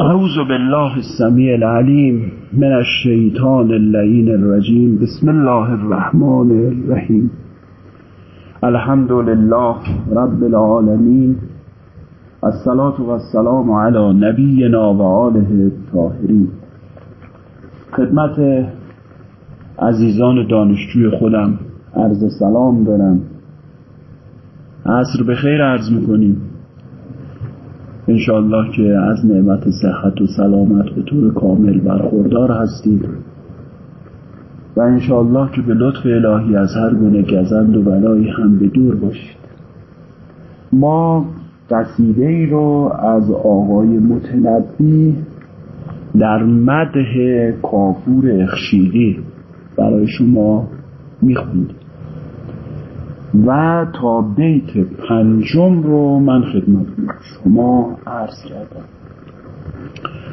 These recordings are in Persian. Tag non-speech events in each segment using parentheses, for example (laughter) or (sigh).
اعوذ بالله السمیع العلیم من الشیطان اللعین الرجیم. بسم الله الرحمن الرحیم. الحمد لله رب العالمین. الصلاة والسلام علی نبینا و آله الطاهرین. خدمت عزیزان دانشجوی خودم عرض سلام دارم. عصر بخیر عرض می‌کنیم. انشاءالله که از نعمت صحت و سلامت به طور کامل برخوردار هستید و انشاءالله که به لطف الهی از هر گونه گزند و بلایی هم به دور باشید. ما قصیده ای رو از آقای متنبی در مده کافور اخشیدی برای شما میخوندیم و تا بیت پنجم رو من خدمت شما عرض کردم.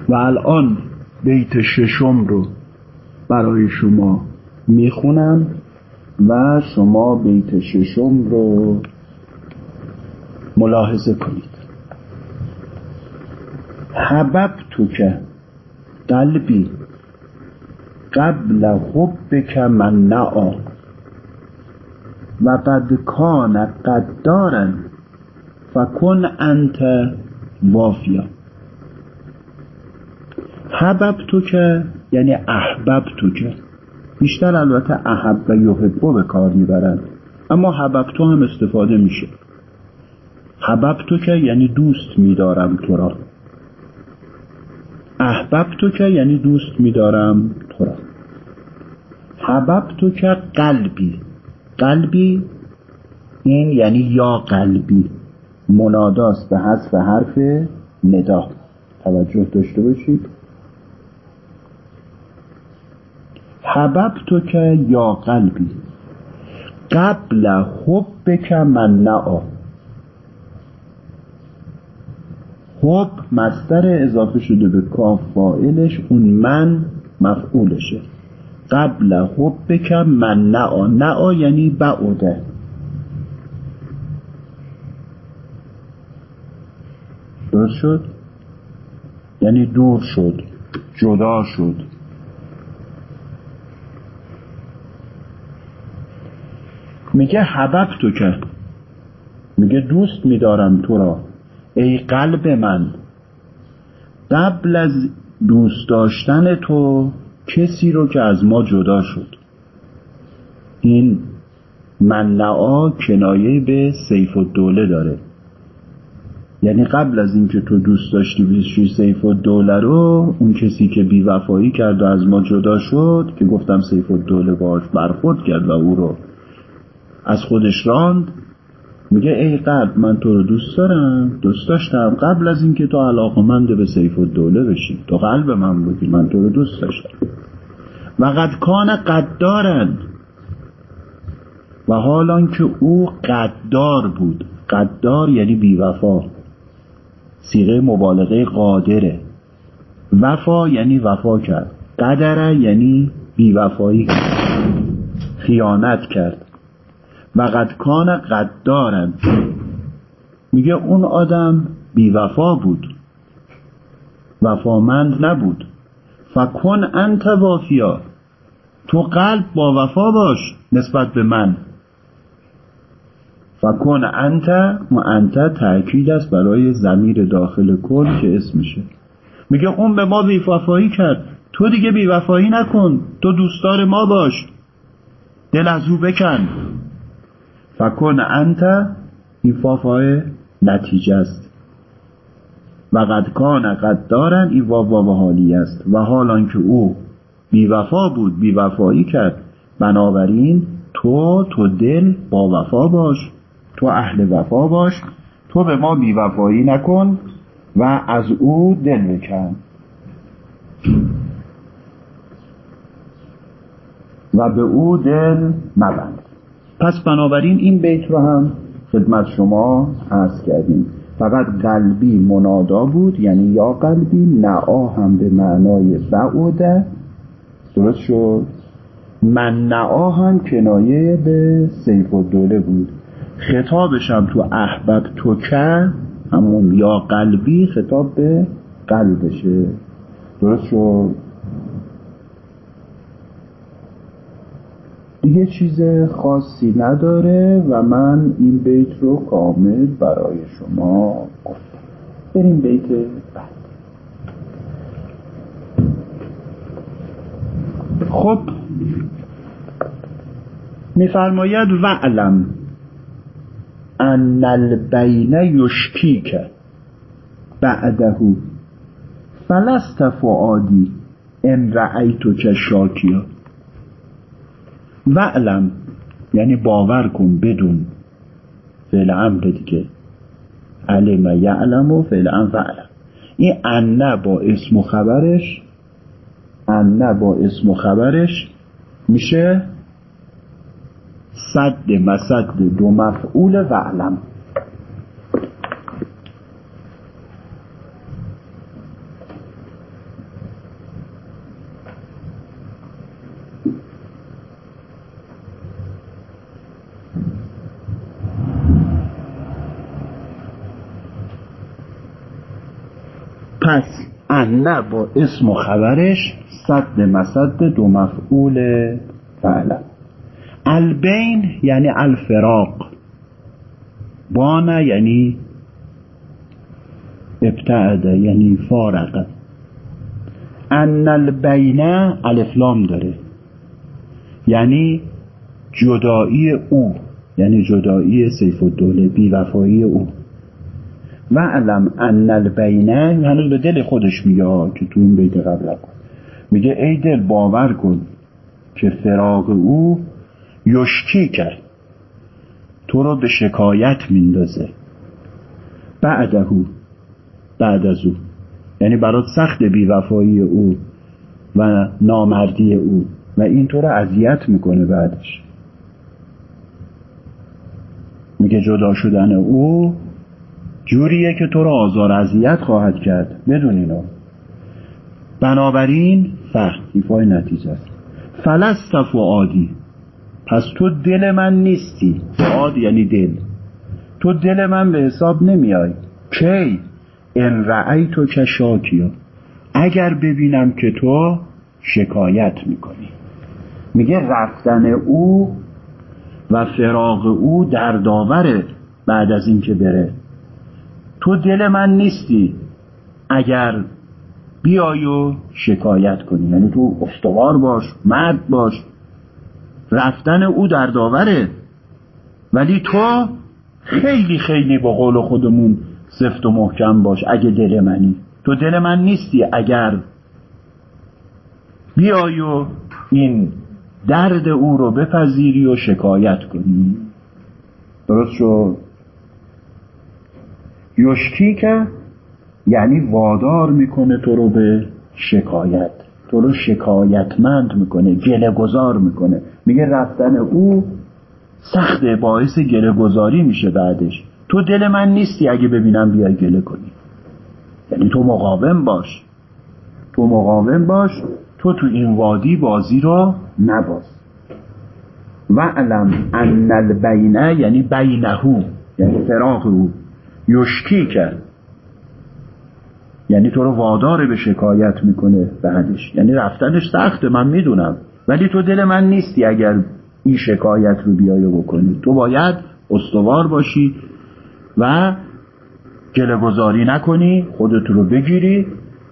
و الان بیت ششم رو برای شما می‌خونم و شما بیت ششم رو ملاحظه کنید. حبب تو که قلبی قبل حبک من نعا و قد کان قدارا فکن انت وافیا. حبب تو که یعنی احبب تو که بیشتر البته احب یحبو به کار می‌برند اما حبب تو هم استفاده میشه. حبب تو که یعنی دوست میدارم تو را. احبب تو که یعنی دوست میدارم تو را. حبب تو که قلبی. قلبی. این یعنی یا قلبی. مناداست به حذف حرف ندا. توجه داشته باشید. حبب تو که یا قلبی. قبل حب من نعا حب مصدر اضافه شده به کاف فائلش اون من مفعولشه. قبل حبک من نعا. نعا یعنی بعوده درست شد؟ یعنی دور شد جدا شد. میگه حبب تو که. میگه دوست میدارم تو را. ای قلب من قبل از دوست داشتن تو کسی رو که از ما جدا شد. این منعا کنایه به سیف و دوله داره. یعنی قبل از اینکه تو دوست داشتی بشی سیف و دوله رو اون کسی که بیوفایی کرد و از ما جدا شد که گفتم سیف و دوله باش برخورد کرد و او رو از خودش راند میگه ای قلب من تو رو دوست دارم دوست داشتم. قبل از اینکه تو علاقمند به سیف و دوله بشی. تو قلب من بودی من تو رو دوست داشتم. و قد کان قدارن. و حالان که او قدار بود. قدار یعنی بیوفا. سیغه مبالغه قادره. وفا یعنی وفا کرد. قدره یعنی بیوفایی خیانت کرد. و قد کان قدارن. میگه اون آدم بیوفا بود. وفامند نبود. فکن انت وافیا. تو قلب با وفا باش نسبت به من. فکن انت و انت تأکید است برای زمیر داخل کل که اسمشه میگه اون به ما بیوفایی کرد. تو دیگه بیوفایی نکن. تو دوستدار ما باش. دل از او بکن. فکن انت این فافای نتیجه است. و قد کان قد دارن این واو حالی است. و حالان که او بیوفا بود بیوفایی کرد. بنابراین تو تو دل با وفا باش. تو اهل وفا باش. تو به ما بیوفایی نکن و از او دل بکن. و به او دل مبند. پس بنابراین این بیت رو هم خدمت شما عرض کردیم. فقط قلبی منادا بود یعنی یا قلبی نعا هم به معنای بعوده درست شد؟ من نعا هم کنایه به سیف و دوله بود. خطابش هم تو احبب تو که همون یا قلبی خطاب به قلبشه. درست شد؟ دیگه چیز خاصی نداره و من این بیت رو کامل برای شما گفتم. بریم بیت بعد. خب میفرماید وعلم ان البین یشکیک بعده فلست فعادی ان رأیتک شاکیا وعلم یعنی باور کن بدون. فعل امر دیگه. علم یعلم و فعل امر وعلم این انه با اسم و خبرش انه با اسم و خبرش میشه صد مسد دو مفعول وعلم پس انه با اسم و خبرش صد مسد دو مفعول فعلا البین یعنی الفراق. بانه یعنی ابتعد یعنی فارق ان البینه الفلام داره. یعنی جدایی او یعنی جدایی سیف الدوله بیوفایی او. و علم ان البینه هنوز به دل خودش میگه که تو این بیت قبل میگه ای دل باور کن که فراغ او یشکی کرد. تو رو به شکایت میندازه. بعدهو بعد از او. یعنی برات سخت بیوفایی او و نامردی او. و این تو رو اذیت می‌کنه بعدش. میگه جدا شدن او جوریه که تو رو آزار اذیت خواهد کرد. بدون اینا. بنابراین فهم ایفای نتیجه است. فلست عادی پس تو دل من نیستی. فعاد یعنی دل. تو دل من به حساب نمیای. کی؟ ان رعی تو که اگر ببینم که تو شکایت می‌کنی. میگه رفتن او و فراغ او در داوره بعد از اینکه بره. تو دل من نیستی. اگر بیای و شکایت کنی. یعنی تو استوار باش مرد باش. رفتن او در داوره ولی تو خیلی خیلی با قول خودمون سفت و محکم باش اگه دل منی. تو دل من نیستی اگر بیای و این درد او رو بپذیری و شکایت کنی. درست شد؟ یشکی که یعنی وادار می‌کنه تو رو به شکایت. تو رو شکایتمند می‌کنه گله گذار می‌کنه. میگه رفتن او سخت باعث گله گذاری میشه بعدش. تو دل من نیستی اگه ببینم بیای گله کنی. یعنی تو مقاوم باش. تو مقاوم باش تو تو این وادی بازی رو نباز. و علم ان البینه یعنی بینهو یعنی فراغ او. یشکی کرد. یعنی تو رو وادار به شکایت می‌کنه بعدش. یعنی رفتنش سخته من می‌دونم. ولی تو دل من نیستی اگر این شکایت رو بیایه بکنی. تو باید استوار باشی و گله گذاری نکنی خودت رو بگیری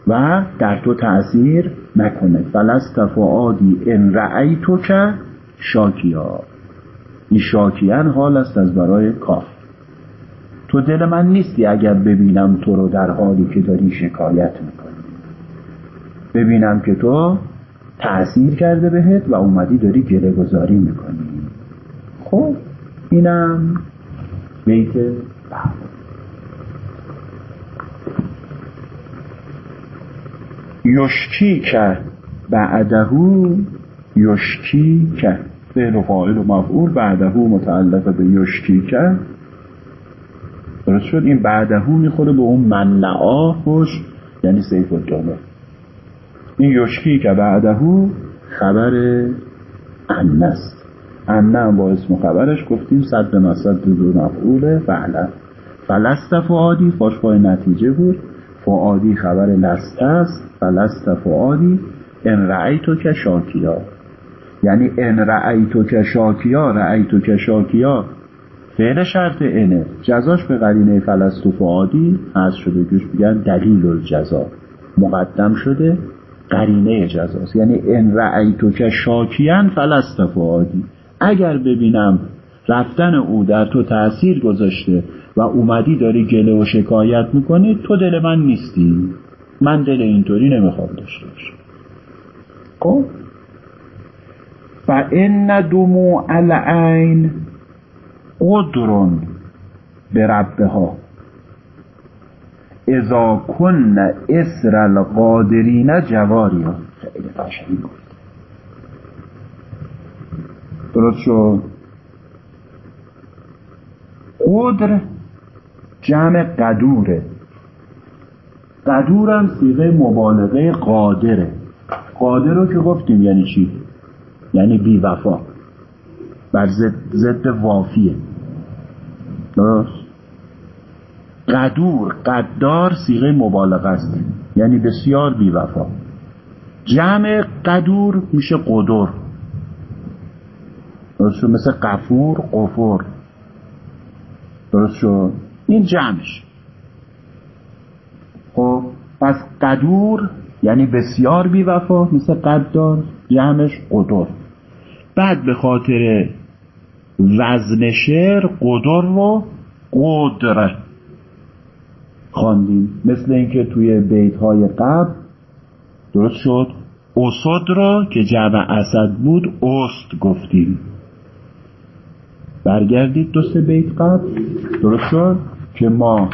و در تو تأثیر نکنه. فلست فعادی ان رعی تو که شاکیا. این شاکیان حال است از برای کاف تو دل من نیستی اگر ببینم تو رو در حالی که داری شکایت می‌کنی. ببینم که تو تأثیر کرده بهت و اومدی داری گله گذاری می‌کنی. خب اینم بیت بعد یشکی که بعدهو یشکی که فعل و فاعل و مفعول بعدهو متعلق به یشکی که درست شد. این بعدهو می‌خوره به اون منعا خوش یعنی سیف الدوله این یشکی که بعدهو خبر انه هم با اسم خبرش گفتیم صد مصد دو مفعول فعلا. فلست فعادی فاشفای نتیجه بود. فعادی خبر لست است. و لست فعادی ان رأیتو که شاکیا. یعنی ان رأیتو که شاکیا رأیتو که شاکیا. فعل شرط اینه جزاش به قرینه فلست و فعادی هست شده گوش میگن دلیل الجزا. مقدم شده قرینه جزاست. یعنی ان رأیتو که شاکیان فلست فعادی اگر ببینم رفتن او در تو تأثیر گذاشته و اومدی داری گله و شکایت می‌کنی تو دل من نیستی. من دل اینطوری نمی‌خوام داشته باشم. خب؟ و ان دموع العین قدرون به ربها. اذا کن اسر القادرین جواریا خیلی قشنگ درست شد؟ قدر جمع قدوره. قدورم سیغه مبالغه قادره. قادر رو که گفتیم یعنی چی؟ یعنی بی وفا بر ضد وافیه. قدور قدار سیغه مبالغه است. یعنی بسیار بی وفا جمع قدور میشه قدر درست شد؟ مثل قفور قفور. درست شد؟ این جمعش. خب پس قدور یعنی بسیار بی وفا مثل قدار جمعش قدر بعد به خاطر وزن شعر قدر رو قدر خواندیم. مثل اینکه توی بیت های قبل درست شد. اسد را که جمع اسد بود است گفتیم. برگردید دو سه بیت قبل. درست شد که ما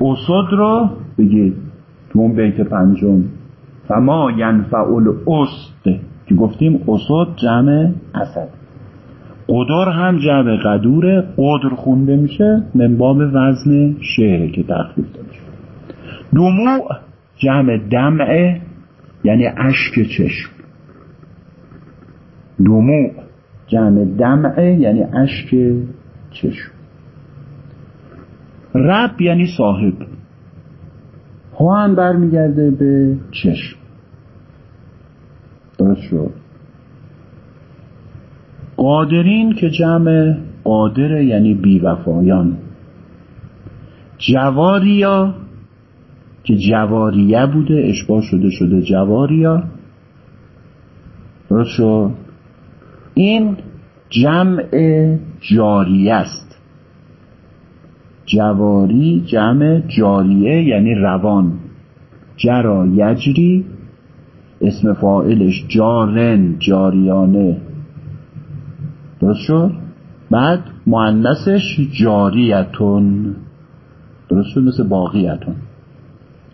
اسد را بگید. تو اون بیت پنجم. فما ینفع الاست گفتیم اسد جمع اسد قدر هم جمع قدوره قدر خونده میشه منباب وزن شعره که تخفیف داده دموع جمع دمعه یعنی اشک چشم. دموع جمع دمعه یعنی اشک چشم. رب یعنی صاحب. ها هم برمیگرده به چشم. درست شد. قادرین که جمع قادره یعنی بیوفایان. جواریا که جواریه بوده اشباه شده شده جواریا. درست این جمع جاریه است. جواری جمع جاریه یعنی روان. جرا یجری اسم فاعلش جارن جاریانه. درست شد؟ بعد معنسش جاریتون. درست شد؟ مثل باقیتون.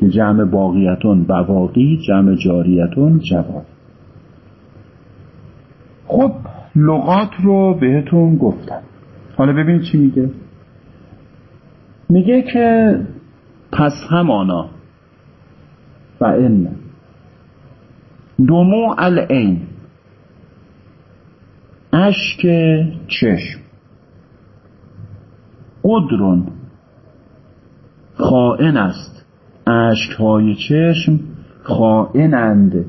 که جمع باقیتون بواقی جمع جاریتون جواب. خب لغات رو بهتون گفتم. حالا ببین چی میگه. میگه که پس همانا. و ان. دموع العین. اشک چشم. قدرون. خائن است. اشک های چشم خائنند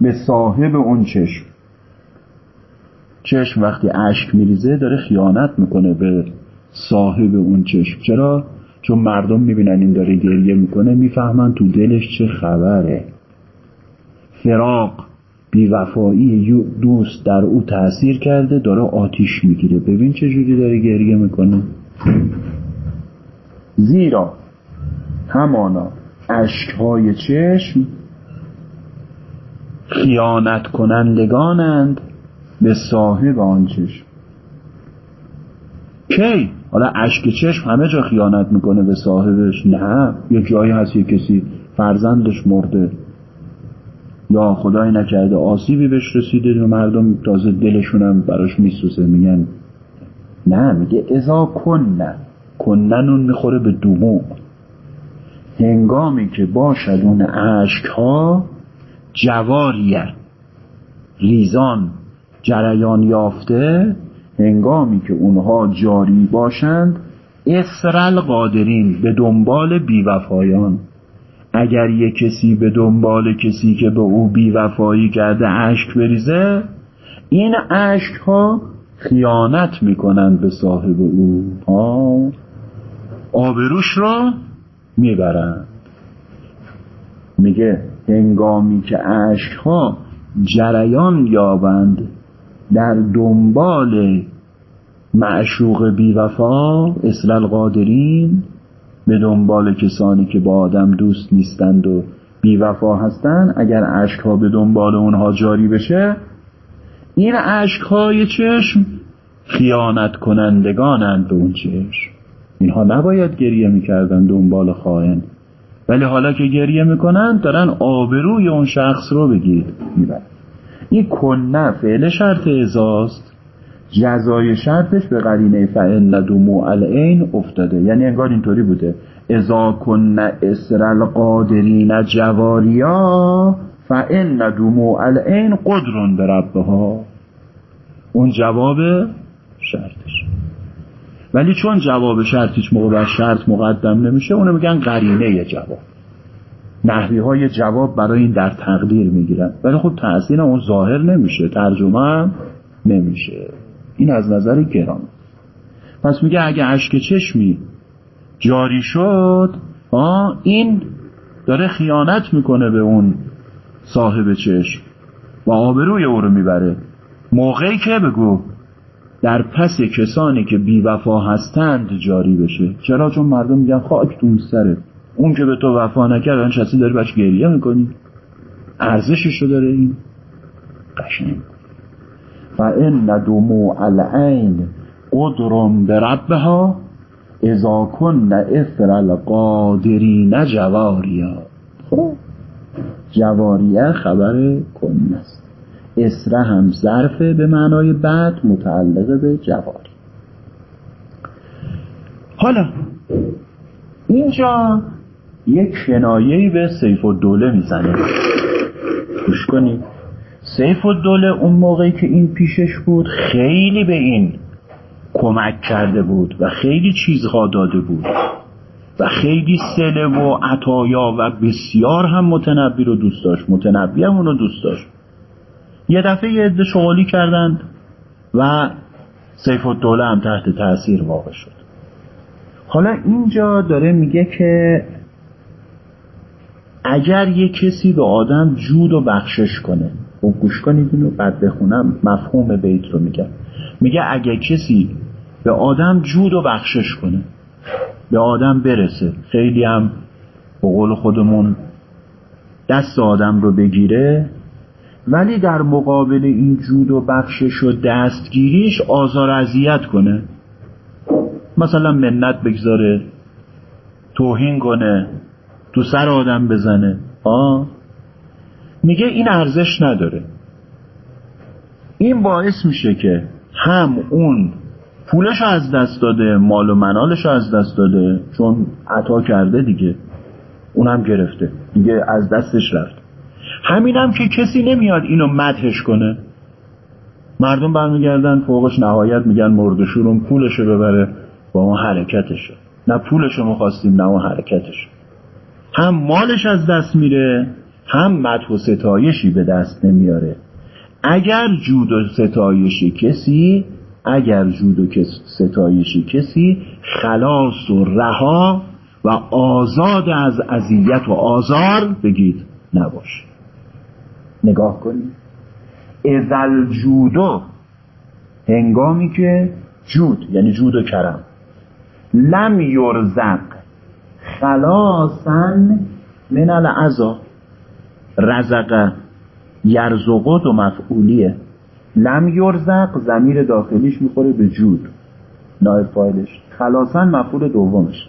به صاحب اون چشم. چشم وقتی اشک میریزه داره خیانت می‌کنه به صاحب اون چشم. چرا؟ چون مردم می‌بینن این داره گریه می‌کنه می‌فهمن تو دلش چه خبره. فراق بیوفایی دوست در او تاثیر کرده داره آتیش می‌گیره. ببین چه جوری داره گریه می‌کنه. زیرا همانا اشکهای چشم خیانت کنندگانند به صاحب آن چشم. کی؟ حالا اشک چشم همه جا خیانت می‌کنه به صاحبش. نه یه جایی هست یه کسی فرزندش مرده. یا خدای نکرده آسیبی بهش رسیده و مردم تازه دلشونم براش میسوزه میگن نه میگه ازا کنن. کنن اون می‌خوره به دموع. هنگامی که باشد اون عشق ها جواریه. ریزان جریان یافته هنگامی که اونها جاری باشند اسرل قادرین به دنبال بیوفایان. اگر یه کسی به دنبال کسی که به او بیوفایی کرده اشک بریزه این اشک ها خیانت می‌کنند به صاحب او. آبروش را می‌برند. میگه هنگامی که اشک ها جریان یابند در دنبال معشوق بیوفا اسلال قادرین به دنبال کسانی که با آدم دوست نیستند و بیوفا هستند اگر اشک ها به دنبال اونها جاری بشه این اشک های چشم خیانت کنندگانند به اون چشم. اینها نباید گریه می‌کردن دنبال خائن. ولی حالا که گریه می‌کنن دارن آبروی اون شخص رو بگیر می‌برن. این کنه فعل شرط ازاست جزای شرطش به قرینه فعل ندومو العین افتاده. یعنی انگار اینطوری بوده. ازا کن اسر القادرین جواریا فعل ندومو العین قدرون به ربها. اون جواب شرطش. ولی چون جواب شرط هیچ موقع بر شرط مقدم نمیشه اونو میگن قرینه جواب. نحوی های جواب برای این در تقدیر می‌گیرن. ولی خب تأثیر اون ظاهر نمیشه ترجمه هم نمیشه. این از نظر گرام پس میگه اگه اشک چشمی جاری شد آه این داره خیانت می‌کنه به اون صاحب چشم. و آبروی او رو می‌بره. موقعی که بگو در پس کسانی که بیوفا هستند جاری بشه. چرا؟ چون مردم میگن خاک تو سره. اون که به تو وفا نکرد چسی داری بچ گریه می‌کنی. ارزشش رو داره این. قشنگ. فان دموع العین قدر بربها اذا کن اثر القادرین جواریا جواریه خبر کن است. اسره هم ظرفه به معنای بعد متعلق به جواری. حالا اینجا یک کنایه‌ای به سیف الدوله می‌زنه گوش کنید. سیف الدوله اون موقعی که این پیشش بود خیلی به این کمک کرده بود و خیلی چیزها داده بود و خیلی سله و عطایا و بسیار هم متنبی رو دوست داشت. متنبی هم اونو دوست داشت. یه دفعه یه عده شغالی کردند و سیف الدوله هم تحت تاثیر واقع شد. حالا اینجا داره میگه که اگر یه کسی به آدم جود و بخشش کنه و خب گوش کنید اینو بعد بخونم مفهوم بیت رو میگم. میگه اگر کسی به آدم جود و بخشش کنه به آدم برسه خیلی هم به قول خودمون دست آدم رو بگیره ولی در مقابل این جود و بخشش و دستگیریش آزار اذیت کنه مثلا منت بگذاره توهین کنه تو سر آدم بزنه. آه؟ میگه این ارزش نداره. این باعث میشه که هم اون پولش از دست داده مال و منالش از دست داده چون عطا کرده دیگه اونم گرفته. دیگه از دستش رفت. همینم که کسی نمیاد اینو مدهش کنه. مردم برمیگردن فوقش نهایت میگن مردشورون پولشو ببره با اون حرکتشه. نه پولشو می‌خواستیم نه اون حرکتش هم مالش از دست میره هم مدح و ستایشی به دست نمیاره. اگر جود و ستایش کسی اگر جود و ستایش کسی خلاص و رها و آزاد از اذیت و آزار بگید نباشه. نگاه کنید. ازل جودو هنگامی که جود یعنی جود و کرم لم یرزق خلاصن من العذا رزق یرزقات و مفعولیه. لم یرزق زمیر داخلیش می‌خوره به جود. نایب فایلش خلاصن مفعول دومش.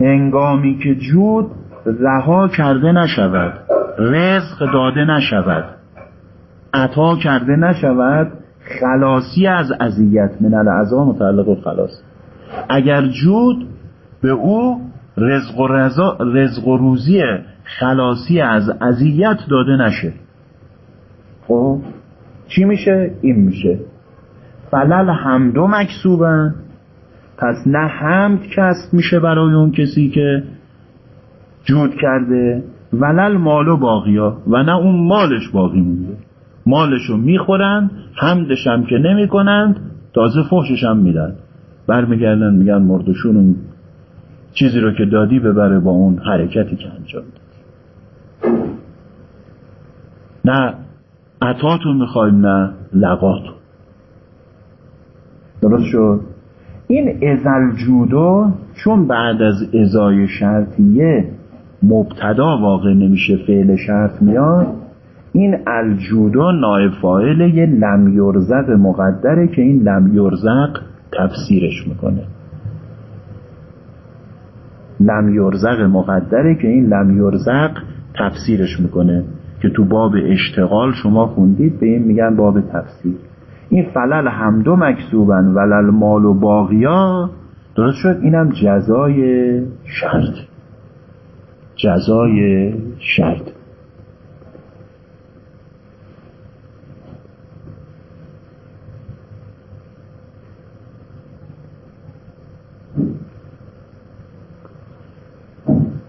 هنگامی که جود رها کرده نشود رزق داده نشود عطا کرده نشود خلاصی از اذیت من العذا متعلق خلاص. اگر جود به او رزق و, رزق و روزی خلاصی از اذیت داده نشه. خب چی میشه؟ این میشه. فلل همدو مکسوبن پس نه حمد کسب میشه برای اون کسی که جود کرده ولل مال و باقیا و نه اون مالش باقی مونده. مالشو می‌خورن حمدش هم که نمی‌کنند تازه فحشش هم میدن. برمیگردن میگن مردشون اون چیزی رو که دادی ببره با اون حرکتی که انجام داد. نه عطاتو می‌خوایم نه لقاتو درست شد؟ این ازل جودو چون بعد از ازای شرطیه مبتدا واقع نمیشه فعل شرط میاد این الجودو نایب فاعل یه لم یرزق مقدره که این لم یرزق تفسیرش می‌کنه. لم یرزق مقدره که این لم یرزق تفسیرش می‌کنه که تو باب اشتغال شما خوندید به این میگن باب تفسیر. این فلل همدو مکسوبن ولل مال و باقیا. درست شد؟ اینم جزای شرط. جزای شرط.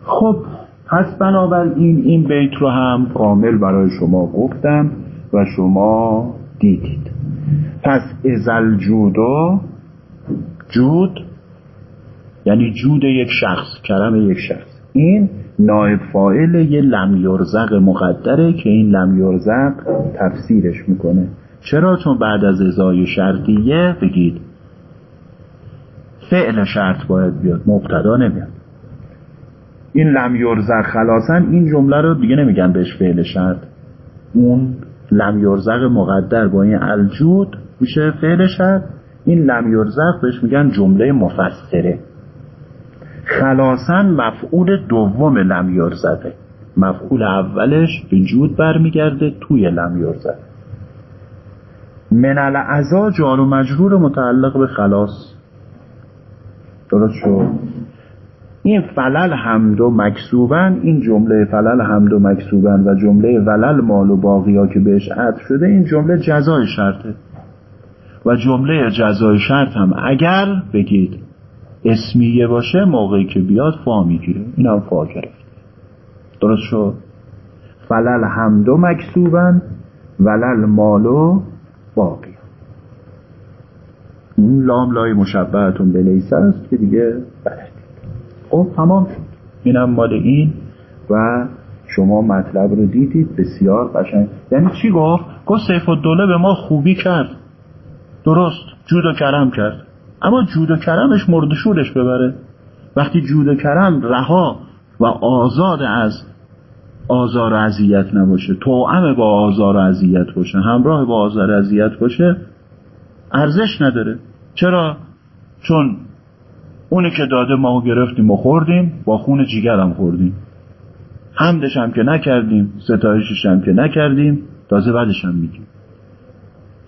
خب پس بنابراین این بیت رو هم کامل برای شما گفتم و شما دیدید. پس ازل جودا جود یعنی جود یک شخص کرم یک شخص. این نایب فائل یه لم یرزق مقدره که این لم یرزق تفسیرش می‌کنه. چرا؟ چون بعد از ازای شرطیه بگید. فعل شرط باید بیاد مبتدا نمیاد. این لم یرزق خلاصن این جمله رو دیگه نمیگن بهش فعل شرط. اون لم یرزق مقدر با این الجود میشه فعل شرط. این لم یرزق بهش میگن جمله مفسره. خلاصا مفعول دوم لم یرزقه. مفعول اولش به جود برمیگرده توی لم یرزق. من العزا جار و مجرور متعلق به خلاص. درست شد؟ این فلل حمد و مکسوبن این جمله فلل حمد و مکسوبن و جمله ولل مال و باقیا که بهش عطف شده این جمله جزای شرطه. و جمله جزای شرط هم اگر بگید اسمیه باشه موقعی که بیاد فا می‌گیره. این هم فا گرفت. درست شد؟ فلل حمد و مکسوبن ولل مال و باقی. این لام لای مشبهتون به لیسه است که دیگه بلد خب تمام شد. اینم مال این و شما مطلب رو دیدید بسیار قشنگ. یعنی چی گفت؟ گفت سیف الدوله به ما خوبی کرد. درست جود و کرم کرد. اما جود و کرمش مرد شورش ببره. وقتی جود و کرم رها و آزاد از آزار و اذیت نباشه توعم با آزار و اذیت باشه همراه با آزار و اذیت باشه ارزش نداره. چرا؟ چون اونی که داده ما گرفتیم و خوردیم با خون جیگرم خوردیم. حمدش هم که نکردیم ستایشش هم که نکردیم تازه بعدش هم میگیم.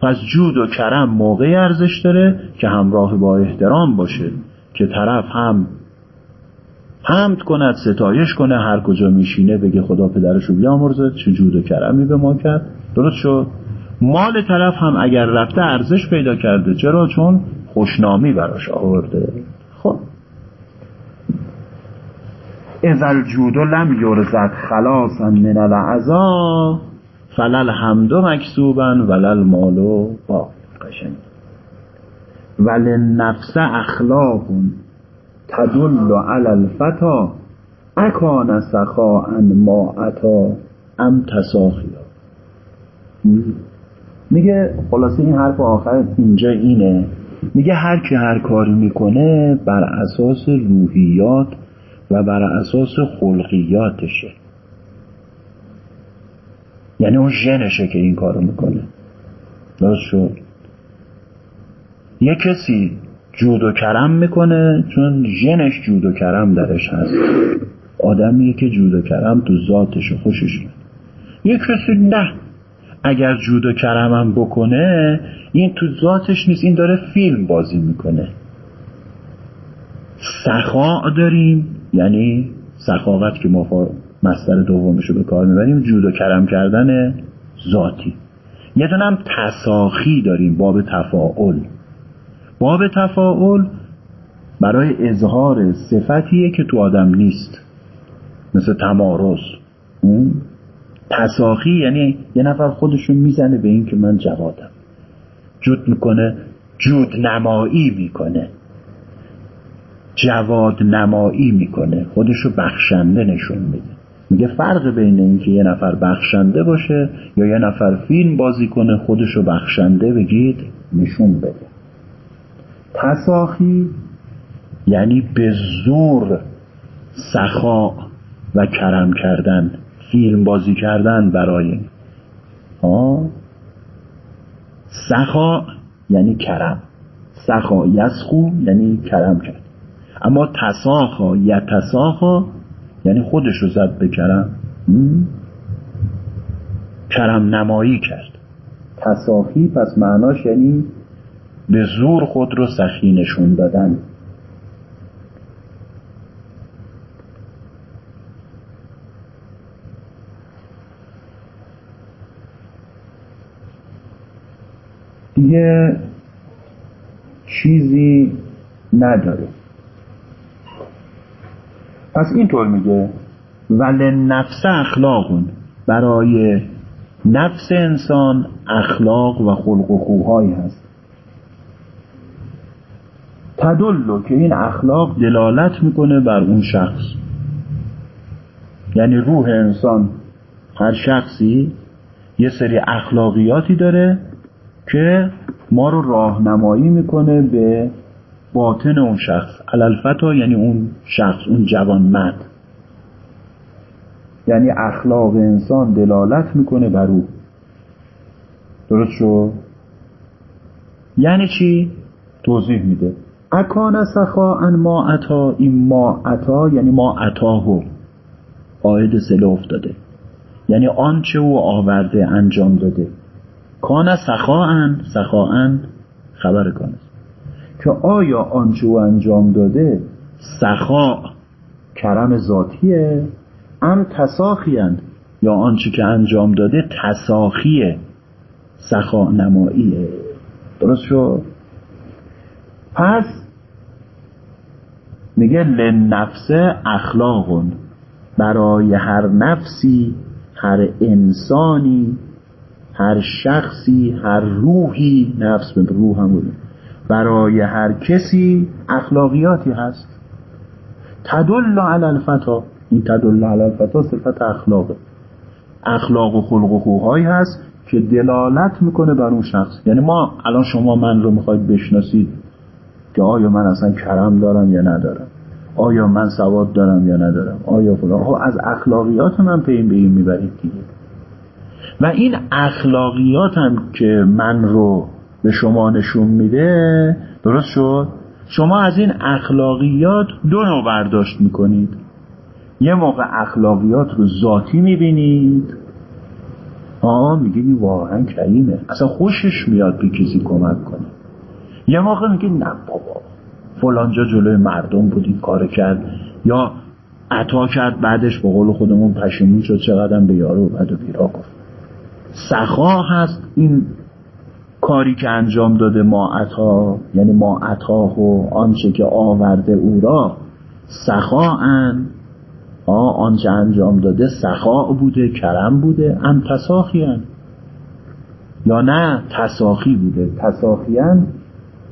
پس جود و کرم موقعی ارزش داره که همراه با احترام باشه که طرف هم حمد کند ستایش کنه هر کجا میشینه بگه خدا پدرش رو بیامرزد چه جود و کرمی به ما کرد. درست شد؟ مال طرف هم اگر رفته ارزش پیدا کرده. چرا؟ چون خوشنامی براش آورده. اذا الجود لم یرزد خلاصا من العذا فلل حمد مکسوبا ولل مالو با قشنگ ول نفس اخلاق تدل علی الفتا اکان سخا ما عطا ام تساخیا. میگه خلاصه این حرف آخر اینجا اینه. میگه هر کی هر کاری می‌کنه بر اساس روحیات و بر اساس خلقیاتشه. یعنی اون ژنشه که این کارو می‌کنه. درست شد؟ یه کسی جود و کرم می‌کنه چون ژنش جود و کرم درش هست. آدمیه که جود و کرم تو ذاتش خوشش میاد. یه کسی نه. اگر جود و کرمم بکنه این تو ذاتش نیست این داره فیلم بازی می‌کنه. سخا داریم. یعنی سخاوت که ما مستر دومش رو به کار می‌بریم جود و کرم کردن ذاتی. یه دونم تساخی داریم باب تفاعل. باب تفاعل برای اظهار صفتیه که تو آدم نیست. مثل تمارز. تساخی یعنی یه نفر خودشون می‌زنه به این که من جوادم. جود می‌کنه جود نمایی می‌کنه. جواد نمایی می‌کنه. خودشو بخشنده نشون میده. میگه فرق بین اینکه یه نفر بخشنده باشه یا یه نفر فیلم بازی کنه خودشو بخشنده بگید نشون بده. تساخی یعنی به زور سخا و کرم کردن فیلم بازی کردن برای ها سخا یعنی کرم. سخا یسخو یعنی کرم کرد اما تساخا یتساخا یعنی خودش رو زد به کرم. کرم نمایی کرد. تساخی پس معناش یعنی به زور خود رو سخی نشون دادن. دیگه چیزی نداره. پس اینطور میگه. ول نفس اخلاقون. برای نفس انسان اخلاق و خلق و خوهایی هست. تدلو که این اخلاق دلالت می‌کنه بر اون شخص. یعنی روح انسان هر شخصی یه سری اخلاقیاتی داره که ما رو راهنمایی می‌کنه به باطن اون شخص. الالفتا یعنی اون شخص اون جوان مرد یعنی اخلاق انسان دلالت می‌کنه بر او. درست شد یعنی چی؟ توضیح میده. اکان سخا ان ما عطا این ما عطا یعنی ما عطاهو قاعد سله افتاده. یعنی آنچه او آورده انجام داده. کان سخاان سخاان خبر کانه که آیا آنچه او انجام داده سخا کرم ذاتیه؟ ام تساخیان یا آنچه که انجام داده تساخیه سخا نماییه؟ درست شد؟ پس میگه لنفس اخلاقون. برای هر نفسی هر انسانی هر شخصی هر روحی نفس به روح هم بوده. برای هر کسی اخلاقیاتی هست. تدل علی الفتا این تدل علی الفتا صفت اخلاقه. اخلاق و خلق و خوهایی هست که دلالت می‌کنه بر اون شخص. یعنی ما الان شما من رو می‌خواید بشناسید که آیا من اصلا کرم دارم یا ندارم؟ آیا من سواد دارم یا ندارم؟ آیا فلان؟ خب از اخلاقیات من پیم به این می‌برید دیگه. و این اخلاقیات هم که من رو به شما نشون میده. درست شد؟ شما از این اخلاقیات دو نوع برداشت می‌کنید. یه موقع اخلاقیات رو ذاتی می‌بینید. آه میگید واقعا کریمه. اصلا خوشش میاد به کسی کمک کنه. یه موقع میگید نه بابا فلانجا جلوی مردم بود این کار کرد. یا عطا کرد بعدش به قول خودمون پشیمون شد چقدر به یارو بد و بیرا گفت. سخا هست این کاری که انجام داده ما عطا یعنی ما عطاه و آنچه که آورده او را سخا ان آنچه انجام داده سخا بوده کرم بوده ام تساخیان. یا نه تساخی بوده. تساخیان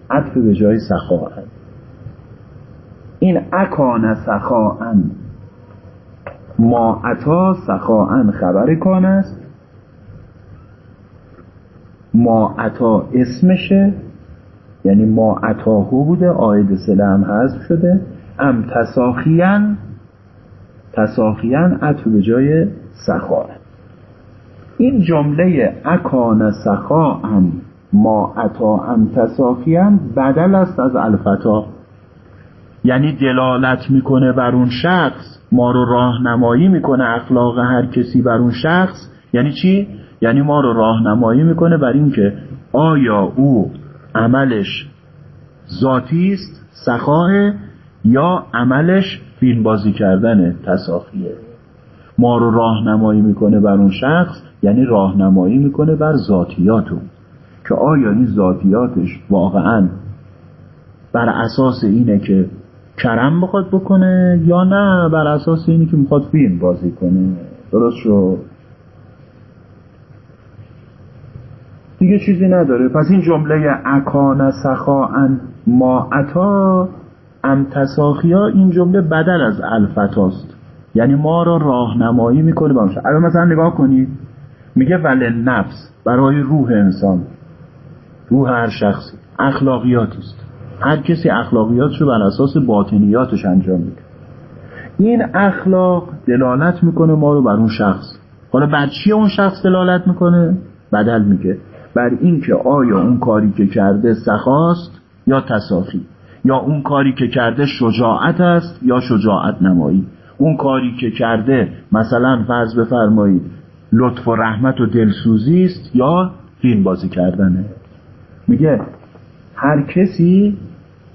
عطف به جای سخا این اکان سخا ما عطا سخا خبر کان است. ما عطا اسمشه یعنی ما عطاهو بوده آید سله هم حذف شده. ام تساخیان تساخیان عطو به جای سخا. این جمله اکان سخا ام ما عطا ام تساخیان بدل است از الفتا. یعنی دلالت می‌کنه بر اون شخص ما رو راهنمایی می‌کنه اخلاق هر کسی بر اون شخص. یعنی چی؟ یعنی ما رو راهنمایی می‌کنه بر اینکه آیا او عملش ذاتی است سخاه یا عملش فیلم بازی کردن تساخیه؟ ما رو راهنمایی می‌کنه بر اون شخص یعنی راهنمایی می‌کنه بر ذاتیات که آیا این ذاتیاتش واقعا بر اساس اینه که کرم بخواد بکنه یا نه؟ بر اساس اینی که می‌خواد فیلم بازی کنه. درست شد؟ دیگه چیزی نداره. پس این جمله اکان سخاعن ما عطا ام ها این جمله بدل از الفتاست. یعنی ما را راهنمایی می‌کنه به الان مثلا نگاه کنید میگه ول نفس برای روح انسان. روح هر شخصی. اخلاقیاتی است هر کسی اخلاقیاتش رو بر اساس باطنیاتش انجام میده. این اخلاق دلالت می‌کنه ما رو بر اون شخص. حالا بر چی اون شخص دلالت می‌کنه؟ بدل میگه بر اینکه آیا اون کاری که کرده سخاست یا تصافی یا اون کاری که کرده شجاعت است یا شجاعت نمایی؟ اون کاری که کرده مثلا فرض بفرمایید لطف و رحمت و دلسوزی است یا فیلم بازی کردنه؟ میگه هر کسی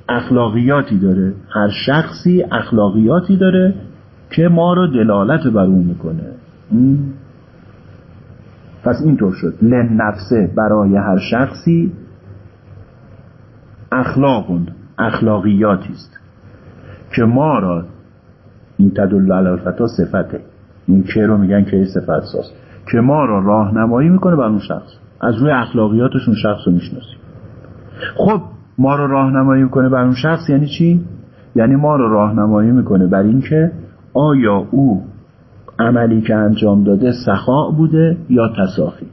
اخلاقیاتی داره هر شخصی اخلاقیاتی داره که ما رو دلالت بر اون می‌کنه. پس اینطور شد. لنفسه برای هر شخصی اخلاقون اخلاقیاتی است که ما را این تدل الفتا صفته. این که رو میگن که صفت ساز. که ما را راهنمایی می‌کنه بر اون شخص. از روی اخلاقیاتشون شخص رو می‌شناسیم. خب ما رو راهنمایی می‌کنه بر اون شخص یعنی چی؟ یعنی ما رو راهنمایی می‌کنه بر اینکه آیا او عملی که انجام داده سخا بوده یا تصافی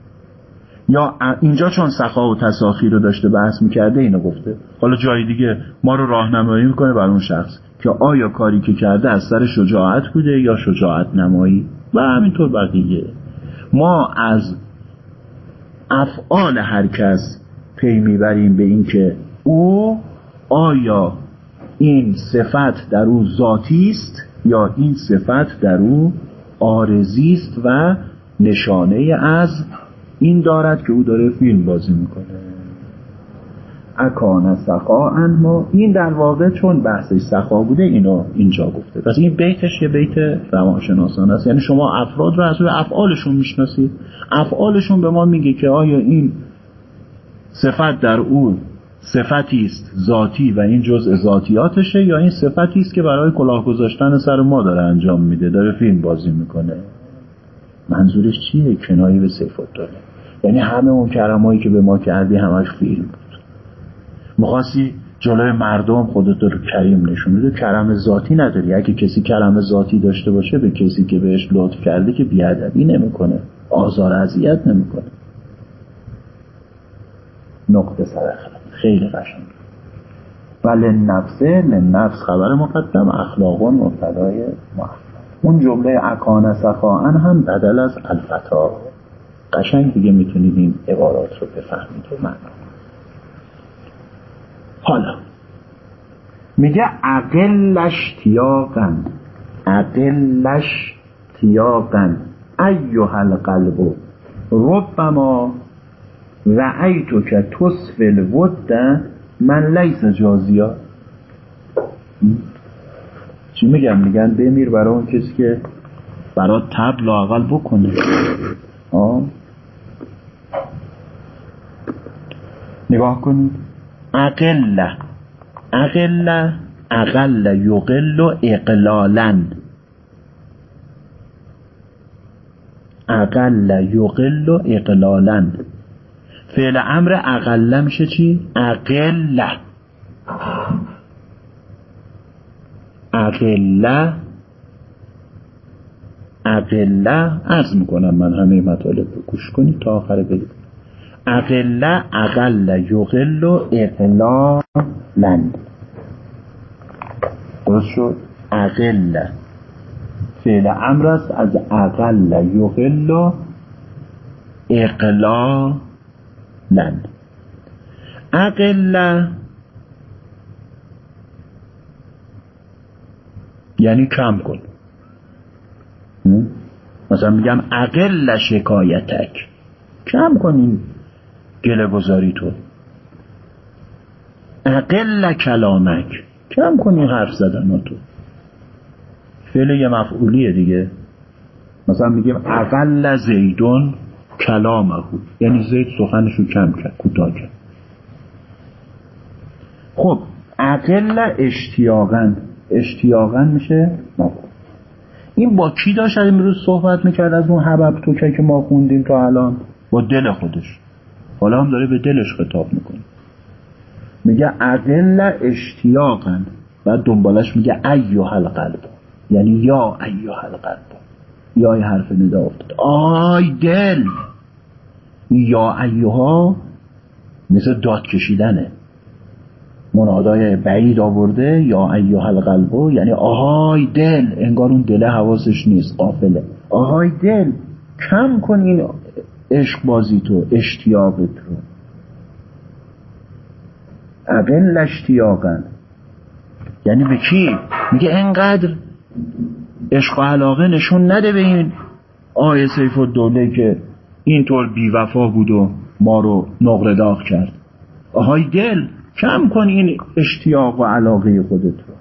یا اینجا چون سخا و تصافی رو داشته بحث می‌کرده اینو گفته. حالا جای دیگه ما رو راهنمایی می‌کنه بر اون شخص که آیا کاری که کرده از سر شجاعت بوده یا شجاعت نمایی؟ و همینطور بقیه. ما از افعال هر کس پی می‌بریم به اینکه او آیا این صفت در او ذاتی است یا این صفت در او آرزی است و نشانه از این دارد که او داره فیلم بازی می‌کنه. اکان سخا ما. این در واقع چون بحثش سخا بوده اینو اینجا گفته. پس این بیتش یه بیت روانشناسان است. یعنی شما افراد رو از روی افعالشون می‌شناسید. افعالشون به ما میگه که آیا این صفت در او صفتی است ذاتی و این جزء ذاتیاتشه یا این صفتی است که برای کلاه گذاشتن سر ما داره انجام میده داره فیلم بازی می‌کنه. منظورش چیه؟ کنایه به صفت داره. یعنی همه اون کرمایی که به ما کردی همش فیلم بود. مخواستی جلوی مردم خودت رو کریم نشون میده کرم ذاتی نداری. اگه کسی کرم ذاتی داشته باشه به کسی که بهش لطف کرده که بیادبی نمی‌کنه. آزار اذیت نمی‌کنه. نقطه سر خیلی قشنگ. و نفسه لنفس خبر مقدم اخلاقون مبتدای محفل اون جمله اکان سخاعن هم بدل از الفتا. قشنگ دیگه می‌تونید این عبارات رو بفهمید و معنا حالا میگه اقلش تیاقن. اقلش تیاقن. ایوه القلب ربما رأیتو که تصفل ود من لیس جازیا. چی میگم؟ میگن بمیر برای اون کسی که برای تب لاقل بکنه. آه. نگاه کنید. اقل اقل اقل یقل اقلالا اقل یقل اقلالا فعل امر اقله میشه چی؟ اقله اقله اقله ارز می‌کنم من همه مطالب رو گوش کنید تا آخر بگید اقله اقل یقل و اقلالن درست شد؟ اقله فعل امر است از اقل یقل اقلال لن اقل یعنی کم کن. مثلا میگم اقل شکایتک. کم کن این گله گذاری تو. اقل کلامک. کم کن این حرف زدن تو. فعل یه مفعولیه دیگه. مثلا میگیم اقل زیدون. کلامه. یعنی زید سخنش رو کم کرد کوتاه کرد. خب اقل اشتیاقن اشتیاقا میشه این با کی داشت امروز صحبت می‌کرد؟ از اون حبب تو که ما خوندیم تا الان؟ با دل خودش. حالا هم داره به دلش خطاب می‌کنه. میگه اقل اشتیاقا. بعد دنبالش میگه ایوه القلب. یعنی یا ایوه القلب. یا حرف ندا افتاد. آی دل! یا ایوها مثل داد کشیدنه. منادای بعید آورده یا ایوه القلب یعنی آهای دل. انگار اون دل حواسش نیست قافله. آهای دل کم کن این عشق بازی تو اشتیاقت رو اقل اشتیاقن یعنی به کی؟ میگه انقدر عشق و علاقه نشون نده به این آیه سیف و دوله که اینطور بیوفا بود و ما رو نقره داغ کرد. آهای دل کم کن این اشتیاق و علاقه خودت رو.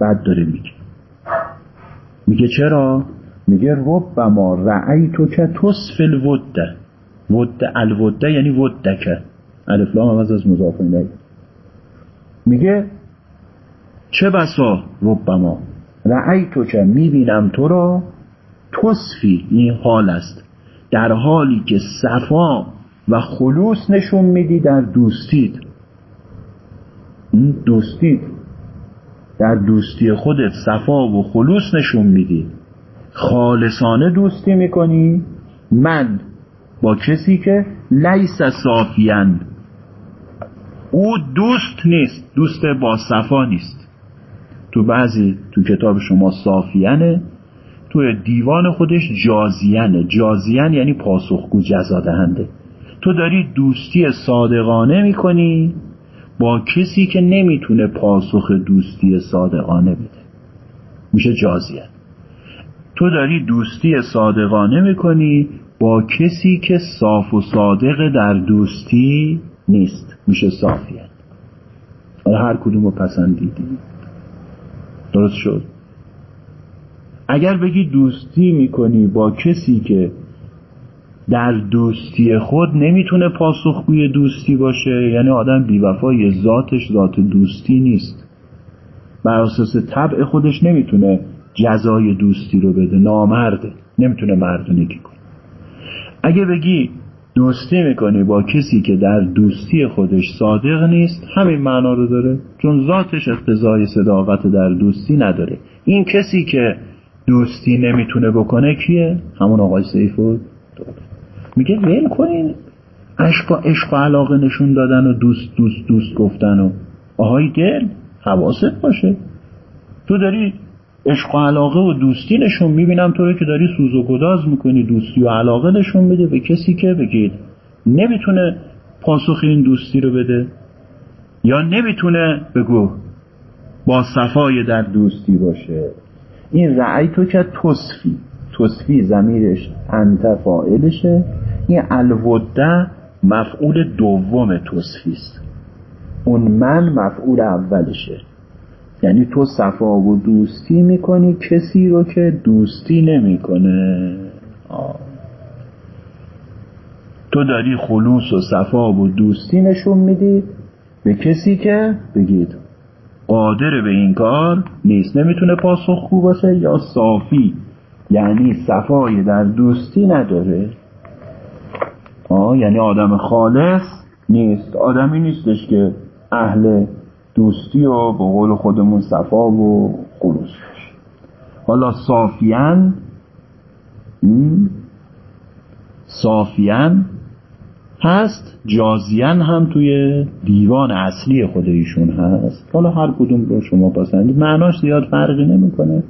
بعد داره میگه. میگه چرا؟ میگه رب ما رعی تو که تصف الوده وده الوده یعنی ودکه الفلام عوض از مضاف میگه چه بسا ربما؟ رعی تو که می‌بینم تو را تصفی این حال است. در حالی که صفا و خلوص نشون میدی در دوستید دوستید در دوستی خودت صفا و خلوص نشون میدی. خالصانه دوستی می‌کنی. من با کسی که لیس صافیان او دوست نیست. دوست با صفا نیست. تو بعضی تو کتاب شما صافیانه تو دیوان خودش جازیانه. جازیان یعنی پاسخگو جزا دهنده تو داری دوستی صادقانه می‌کنی با کسی که نمی‌تونه پاسخ دوستی صادقانه بده. میشه جازیان. تو داری دوستی صادقانه می‌کنی با کسی که صاف و صادق در دوستی نیست. میشه صافیان. هر کدوم رو پسندیدی. درست شد. اگر بگی دوستی می‌کنی با کسی که در دوستی خود نمی‌تونه پاسخگوی دوستی باشه یعنی آدم بیوفای ذاتش ذات دوستی نیست. بر اساس طبع خودش نمی‌تونه جزای دوستی رو بده نامرده نمی‌تونه مردونگی کنه. اگه بگی دوستی می‌کنی با کسی که در دوستی خودش صادق نیست همین معنا رو داره؟ چون ذاتش اقتضای صداقت در دوستی نداره. این کسی که دوستی نمی‌تونه بکنه کیه؟ همون آقای سیفود. میگه ول کنین. عشق و عشق و علاقه نشون دادن و دوست دوست دوست گفتن و آهای دل حواست باشه. تو داری عشق و علاقه و دوستی نشون می‌بینم. تو که داری سوز و گداز می‌کنی دوستی و علاقه نشون میده به کسی که بگید نمی‌تونه پاسخ این دوستی رو بده یا نمی‌تونه بگو با صفای در دوستی باشه. این رعی تو که تصفی تصفی زمیرش انت فائلشه این الوده مفعول دوم تصفی است اون من مفعول اولشه. یعنی تو صفا و دوستی می‌کنی کسی رو که دوستی نمی‌کنه. تو داری خلوص و صفا و دوستی نشون میدی به کسی که بگید قادر به این کار نیست نمی‌تونه پاسخ خوب باشه یا صافی یعنی صفای در دوستی نداره. آه یعنی آدم خالص نیست. آدمی نیستش که اهل دوستی و به قول خودمون صفا و خلوص حالا صافیان صافیان هست جازیان هم توی دیوان اصلی خود ایشون هست. حالا هر کدوم رو شما پسندید. معناش زیاد فرقی نمی‌کنه.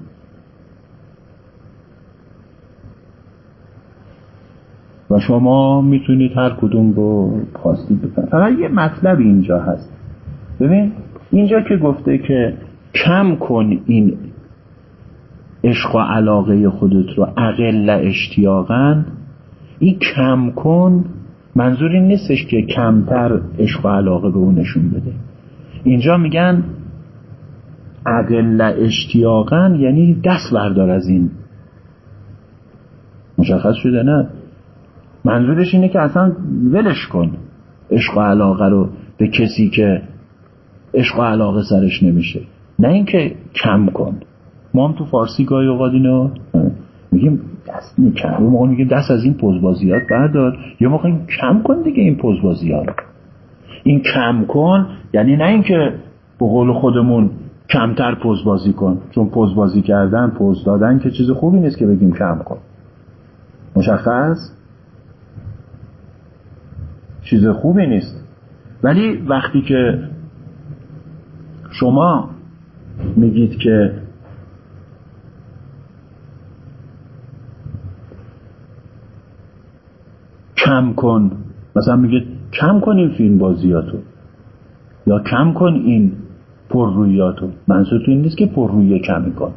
و شما می‌تونید هر کدوم رو خواستید بکنید فقط یه مطلب اینجا هست. ببین اینجا که گفته که کم کن این عشق و علاقه خودت رو اقل اشتیاقن این کم کن منظوری نیستش که کمتر عشق و علاقه به اون نشون بده. اینجا میگن اقل اشتیاقن یعنی دست بردار از این. مشخص شده نه؟ منظورش اینه که اصلا ولش کن عشق و علاقه رو به کسی که عشق و علاقه سرش نمیشه. نه اینکه کم کن. ما هم تو فارسی گاهی اوقات اینو میگیم دست میکن موقع میگیم دست از این پوزبازیات بردار. یه موقع این کم کن دیگه این پوزبازیات. این کم کن یعنی نه اینکه به قول خودمون کمتر پوزبازی کن. چون پوزبازی کردن پوز دادن که چیز خوبی نیست که بگیم کم کن. مشخص؟ چیز خوبی نیست. ولی وقتی که شما میگید که کم کن. مثلا میگه کم کن این فیلم بازیاتو. یا کم کن این پررویاتو منظور تو این نیست که پررویی کمی کن.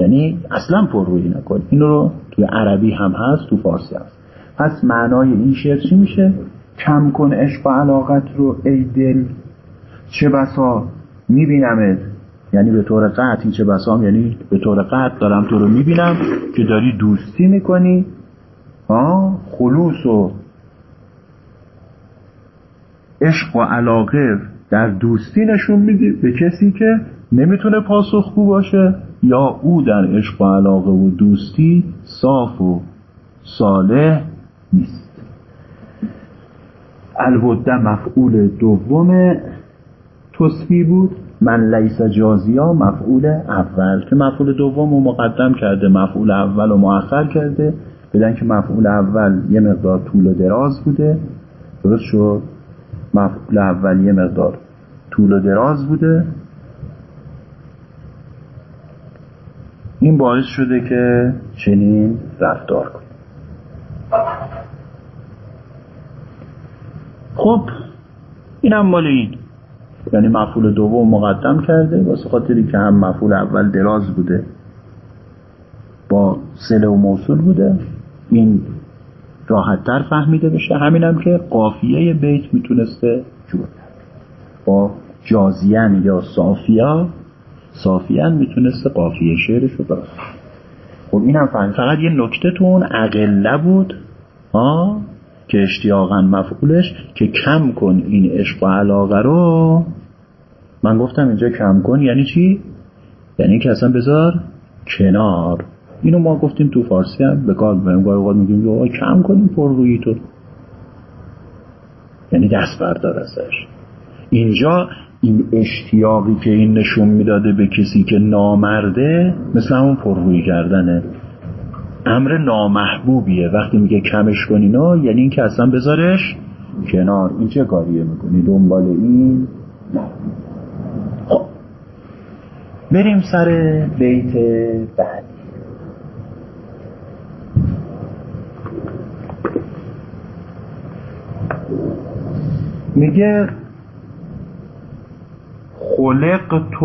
یعنی اصلا پررویی نکن. این رو توی عربی هم هست تو فارسی هست. پس معنای این شعر چی میشه؟ کم کن عشق و علاقت رو ای دل. چه بسا میبینمت. یعنی به طور قطع چه بسام یعنی به طور قطع دارم تو رو می‌بینم که داری دوستی می‌کنی. ها خلوص و عشق و علاقه در دوستی نشون میدی به کسی که نمی‌تونه پاسخگو باشه یا او در عشق و علاقه و دوستی صاف و صالح نیست. البده مفعول دوم تصوی بود. من لیس جازیا مفعول اول. که مفعول دوم رو مقدم کرده مفعول اول رو مؤخر کرده. بدن که مفعول اول یه مقدار طول و دراز بوده. درست شد؟ مفعول اول یه مقدار طول و دراز بوده. این باعث شده که چنین رفتار کنیم. خب اینم مال این. یعنی مفعول دوم مقدم کرده واسه خاطری که هم مفعول اول دراز بوده با سله و موصول بوده. این راحتتر فهمیده بشه. همینم که قافیه بیت می‌تونسته جور با جازیان یا صافیا صافیان می‌تونسته قافیه شعرش رو برسه خب اینم فقط یه نکته تون اقله بود. ها که اشتیاقا مفعولش که کم کن این عشق و علاقه رو. من گفتم اینجا کم کن یعنی چی؟ یعنی که اصلا بذار کنار. اینو ما گفتیم تو فارسی هم به کار ببریم گاهی اوقات میگیم کم کنیم پر روی تو. یعنی دست بردار ازش. اینجا این اشتیاقی که این نشون می‌داده به کسی که نامرده مثل همون پررویی کردنه. امر نامحبوبیه. وقتی میگه کمش کنینا یعنی این که اصلا بذارش کنار. این چه کاریه می‌کنی؟ دنبال این؟ خب. بریم سر بیت بعدی. میگه خلقت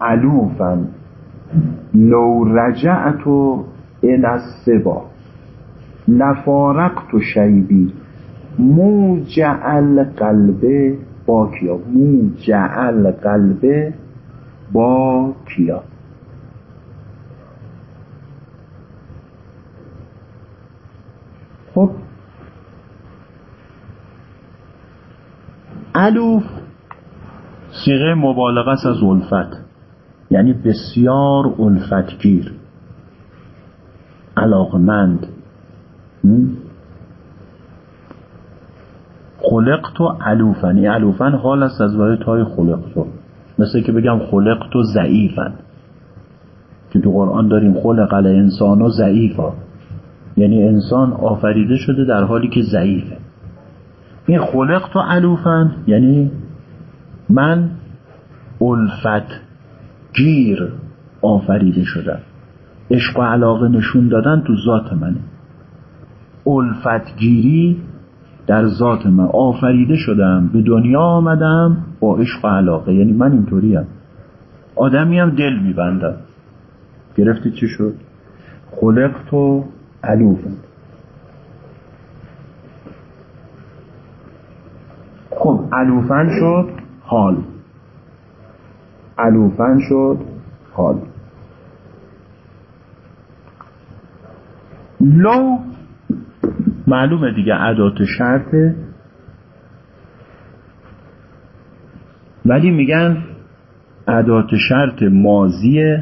علوفا لو رجعت الى السبا لفارقت شیبی موجع القلب باکیا موجع القلب باکیا خب. الوف سیغه مبالغه از الفت یعنی بسیار الفتگیر. علاقمند. خلقت و علوفن. این علوفن حال است از وارد های خلقتو مثل که بگم خلقت و ضعیفن. که تو قرآن داریم خلق انسان و ضعیفا. یعنی انسان آفریده شده در حالی که ضعیفه. این خلقت و علوفن یعنی من الفت گیر آفریده شدم. عشق و علاقه نشون دادن تو ذات منه. الفتگیری در ذات من. آفریده شدم به دنیا آمدم با عشق و علاقه. یعنی من اینطوریم آدمی هم دل میبندم. گرفتی چی شد؟ خلقت و علوفن خب علوفن شد حال. علوفن شد حال. لو معلومه دیگه عدات شرطه ولی میگن ادات شرط ماضی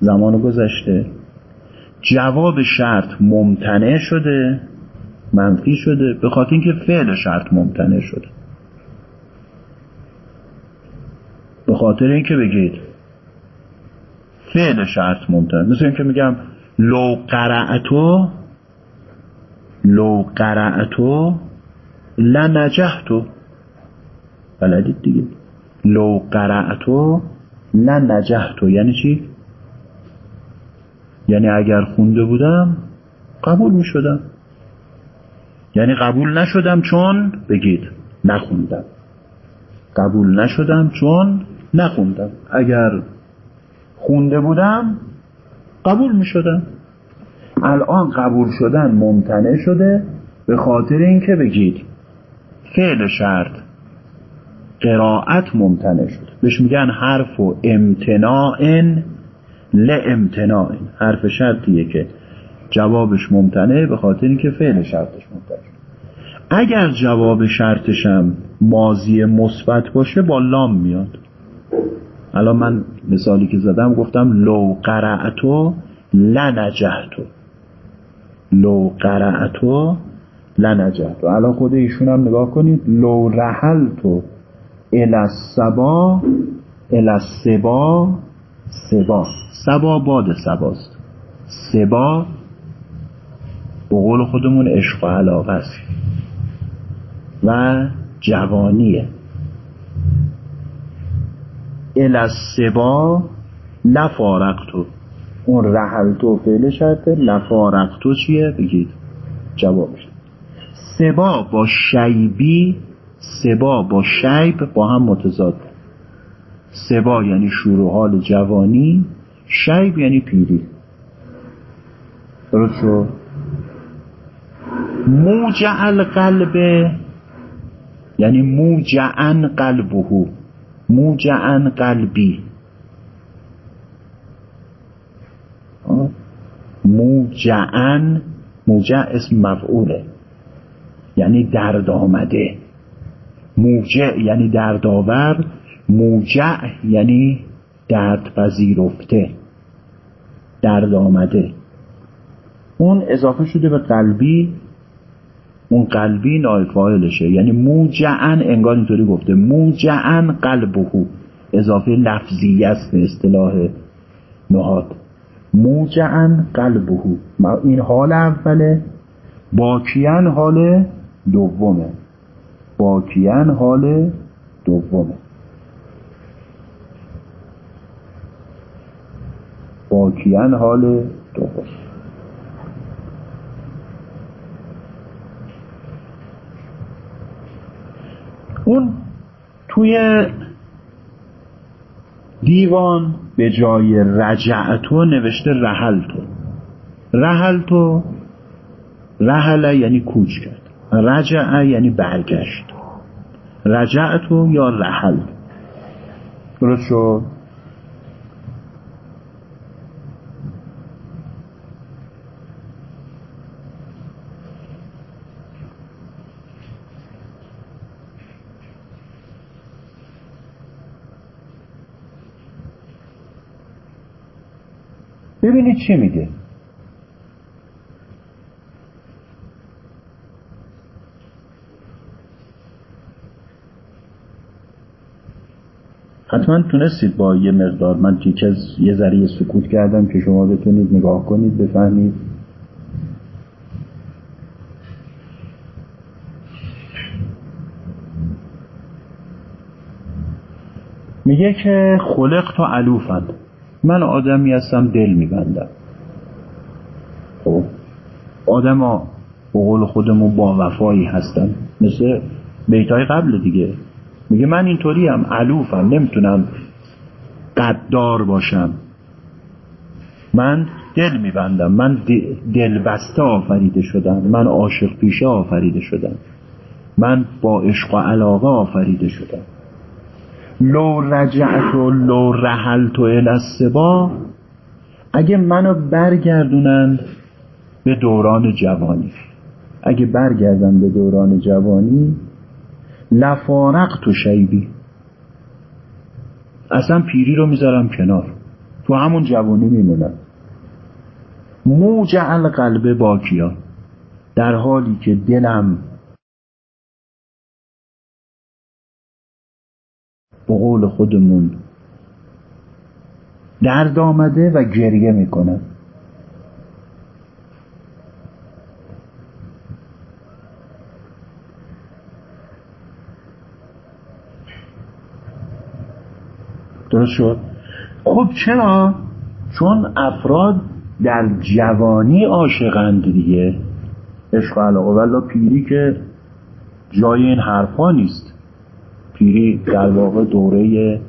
زمان گذشته. جواب شرط ممتنع شده منفی شده به خاطر اینکه فعل شرط ممتنع شده. به خاطر اینکه بگید فعل شرط ممتنع. مثل اینکه میگم لو قرأتو لو قرأتو لنجحتو. بلدید دیگه. لو قرأتو لنجحتو. یعنی چی؟ یعنی اگر خونده بودم قبول می شدم یعنی قبول نشدم چون بگید نخوندم. قبول نشدم چون نخوندم. اگر خونده بودم قبول می شدم الان قبول شدن ممتنع شده به خاطر اینکه بگید فعل شرط قرائت ممتنع شده. بهش میگن حرف و امتناع لامتناع حرف شرطیه که جوابش ممتنعه به خاطر اینکه فعل شرطش ممتنع شده. اگر جواب شرطشم ماضی مثبت باشه با لام میاد. الان من مثالی که زدم گفتم لو قرأتو لنجحتو لو قرأتو لنجحتو الان خود ایشون هم نگاه کنید. لو رحلتو الاسبا الاسبا سبا. سبا باد سباست. سبا به قول خودمون عشق و علاقه است. و جوانیه. الاسبا لفارقتو اون رحلتو فعل شرطه لفارقتو چیه؟ بگید. جوابش سبا با شیبی سبا با شیب با هم متضاد. سبا یعنی شروع حال جوانی شیب یعنی پیری. درست شد؟ موجع القلب یعنی موجعن قلبهو. موجعن قلبی. موجعن موجع اسم مفعوله. یعنی درد آمده. موجع یعنی دردآور موجع یعنی درد پذیرفته درد آمده. اون اضافه شده به قلبی. اون قلبی نایب فاعلشه یعنی موجعن انگار اینطوری گفته. موجعن قلبهو. اضافه لفظی است به اصطلاح نهاد. موجعن قلبهو. این حال اوله. باکیان حال دومه. باکیان حال دومه. باکیان حال دوم اون توی دیوان به جای رجعتو نوشته رحلتو رحلتو رحله یعنی کوچ کرد. رجع یعنی برگشت. رجعتو یا رحل. درست شد؟ ببینید چی میگه؟ حتما تونستید با یه مقدار من که از یه ذریع سکوت کردم که شما بتونید نگاه کنید بفهمید. میگه که خلق تا علوفند من آدمی هستم دل میبندم. خب؟ آدم ها به قول خودمون با وفایی هستن. مثل بیتای قبل دیگه. میگه من اینطوری هم علوفم نمی‌تونم قدار باشم. من دل میبندم. من دل بسته آفریده شدم. من عاشق پیشه آفریده شدم. من با عشق و علاقه آفریده شدم. لو رجعت و لو رحلت و اگه منو برگردونند به دوران جوانی. اگه برگردن به دوران جوانی لفارق تو شیبی. اصلا پیری رو می‌ذارم کنار. تو همون جوانی میمونم. موجع قلب باکیا. در حالی که دلم به قول خودمون درد آمده و گریه می‌کنم درست شد؟ خب چرا؟ چون افراد در جوانی عاشقند دیگه. عشق علاقه پیری که جای این حرفا نیست. پیری در واقع دوره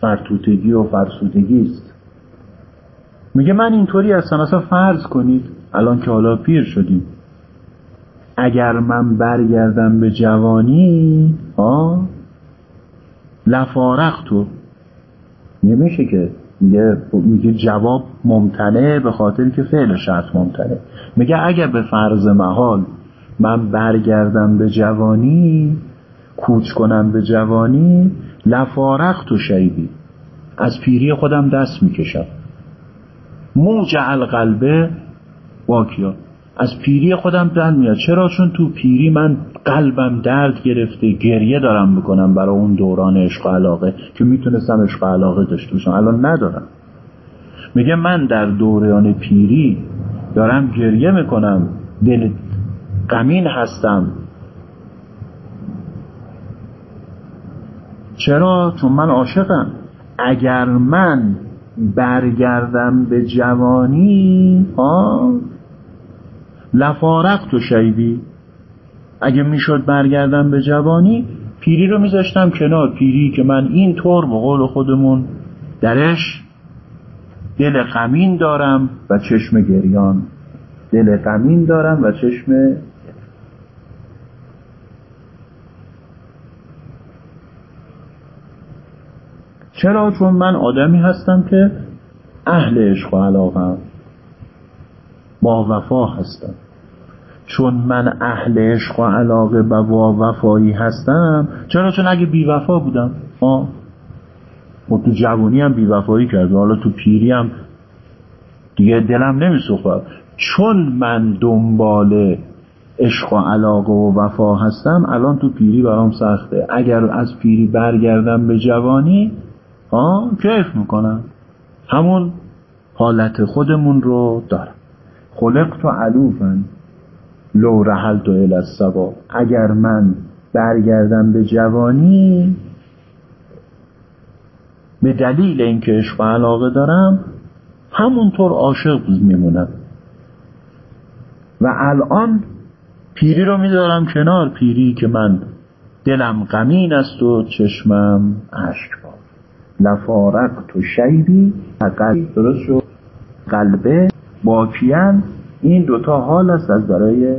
فرتوتگی و فرسودگی است. میگه من اینطوری هستم اصلا فرض کنید الان که حالا پیر شدیم. اگر من برگردم به جوانی ها؟ لفارق تو نمیشه که میگه میگه جواب ممتنه به خاطر که فعل شرط ممتنه میگه اگر به فرض محال من برگردم به جوانی کوچ کنم به جوانی لفارق تو شیبی. از پیری خودم دست می‌کشم. موجع القلبه واکیا از پیری خودم در میاد. چرا؟ چون تو پیری من قلبم درد گرفته گریه دارم می‌کنم برای اون دوران عشق و علاقه که می‌تونستم عشق و علاقه داشته باشم. الان ندارم. میگه من در دوران پیری دارم گریه می‌کنم. دل غمین هستم. چرا؟ چون من عاشقم. اگر من برگردم به جوانی ها لفارق تو شیبی. اگه می‌شد برگردم به جوانی پیری رو میذاشتم کنار. پیری که من این طور به قول خودمون درش دل غمین دارم و چشم گریان. دل غمین دارم و چشم چرا؟ چون من آدمی هستم که اهل عشق و علاقم با وفا هستم. چون من اهل عشق و علاقه و وفایی هستم چرا؟ چون اگه بی وفا بودم. آه و تو جوانی هم بی وفایی کرد حالا تو پیری هم دیگه دلم نمیسوخت. چون من دنبال عشق و علاقه و وفا هستم الان تو پیری برام سخته. اگر از پیری برگردم به جوانی ها کیف می‌کنم. همون حالت خودمون رو دارم. خلق تو علوفن لو رحل تو الاسبا اگر من برگردم به جوانی به دلیل اینکه عشق و علاقه دارم همونطور عاشق میمونم. و الان پیری رو می‌ذارم کنار پیری که من دلم غمین است و چشمم اشک. لفارق تو شیبی قلب درست شد. قلبه باکیان این دوتا حال است از برای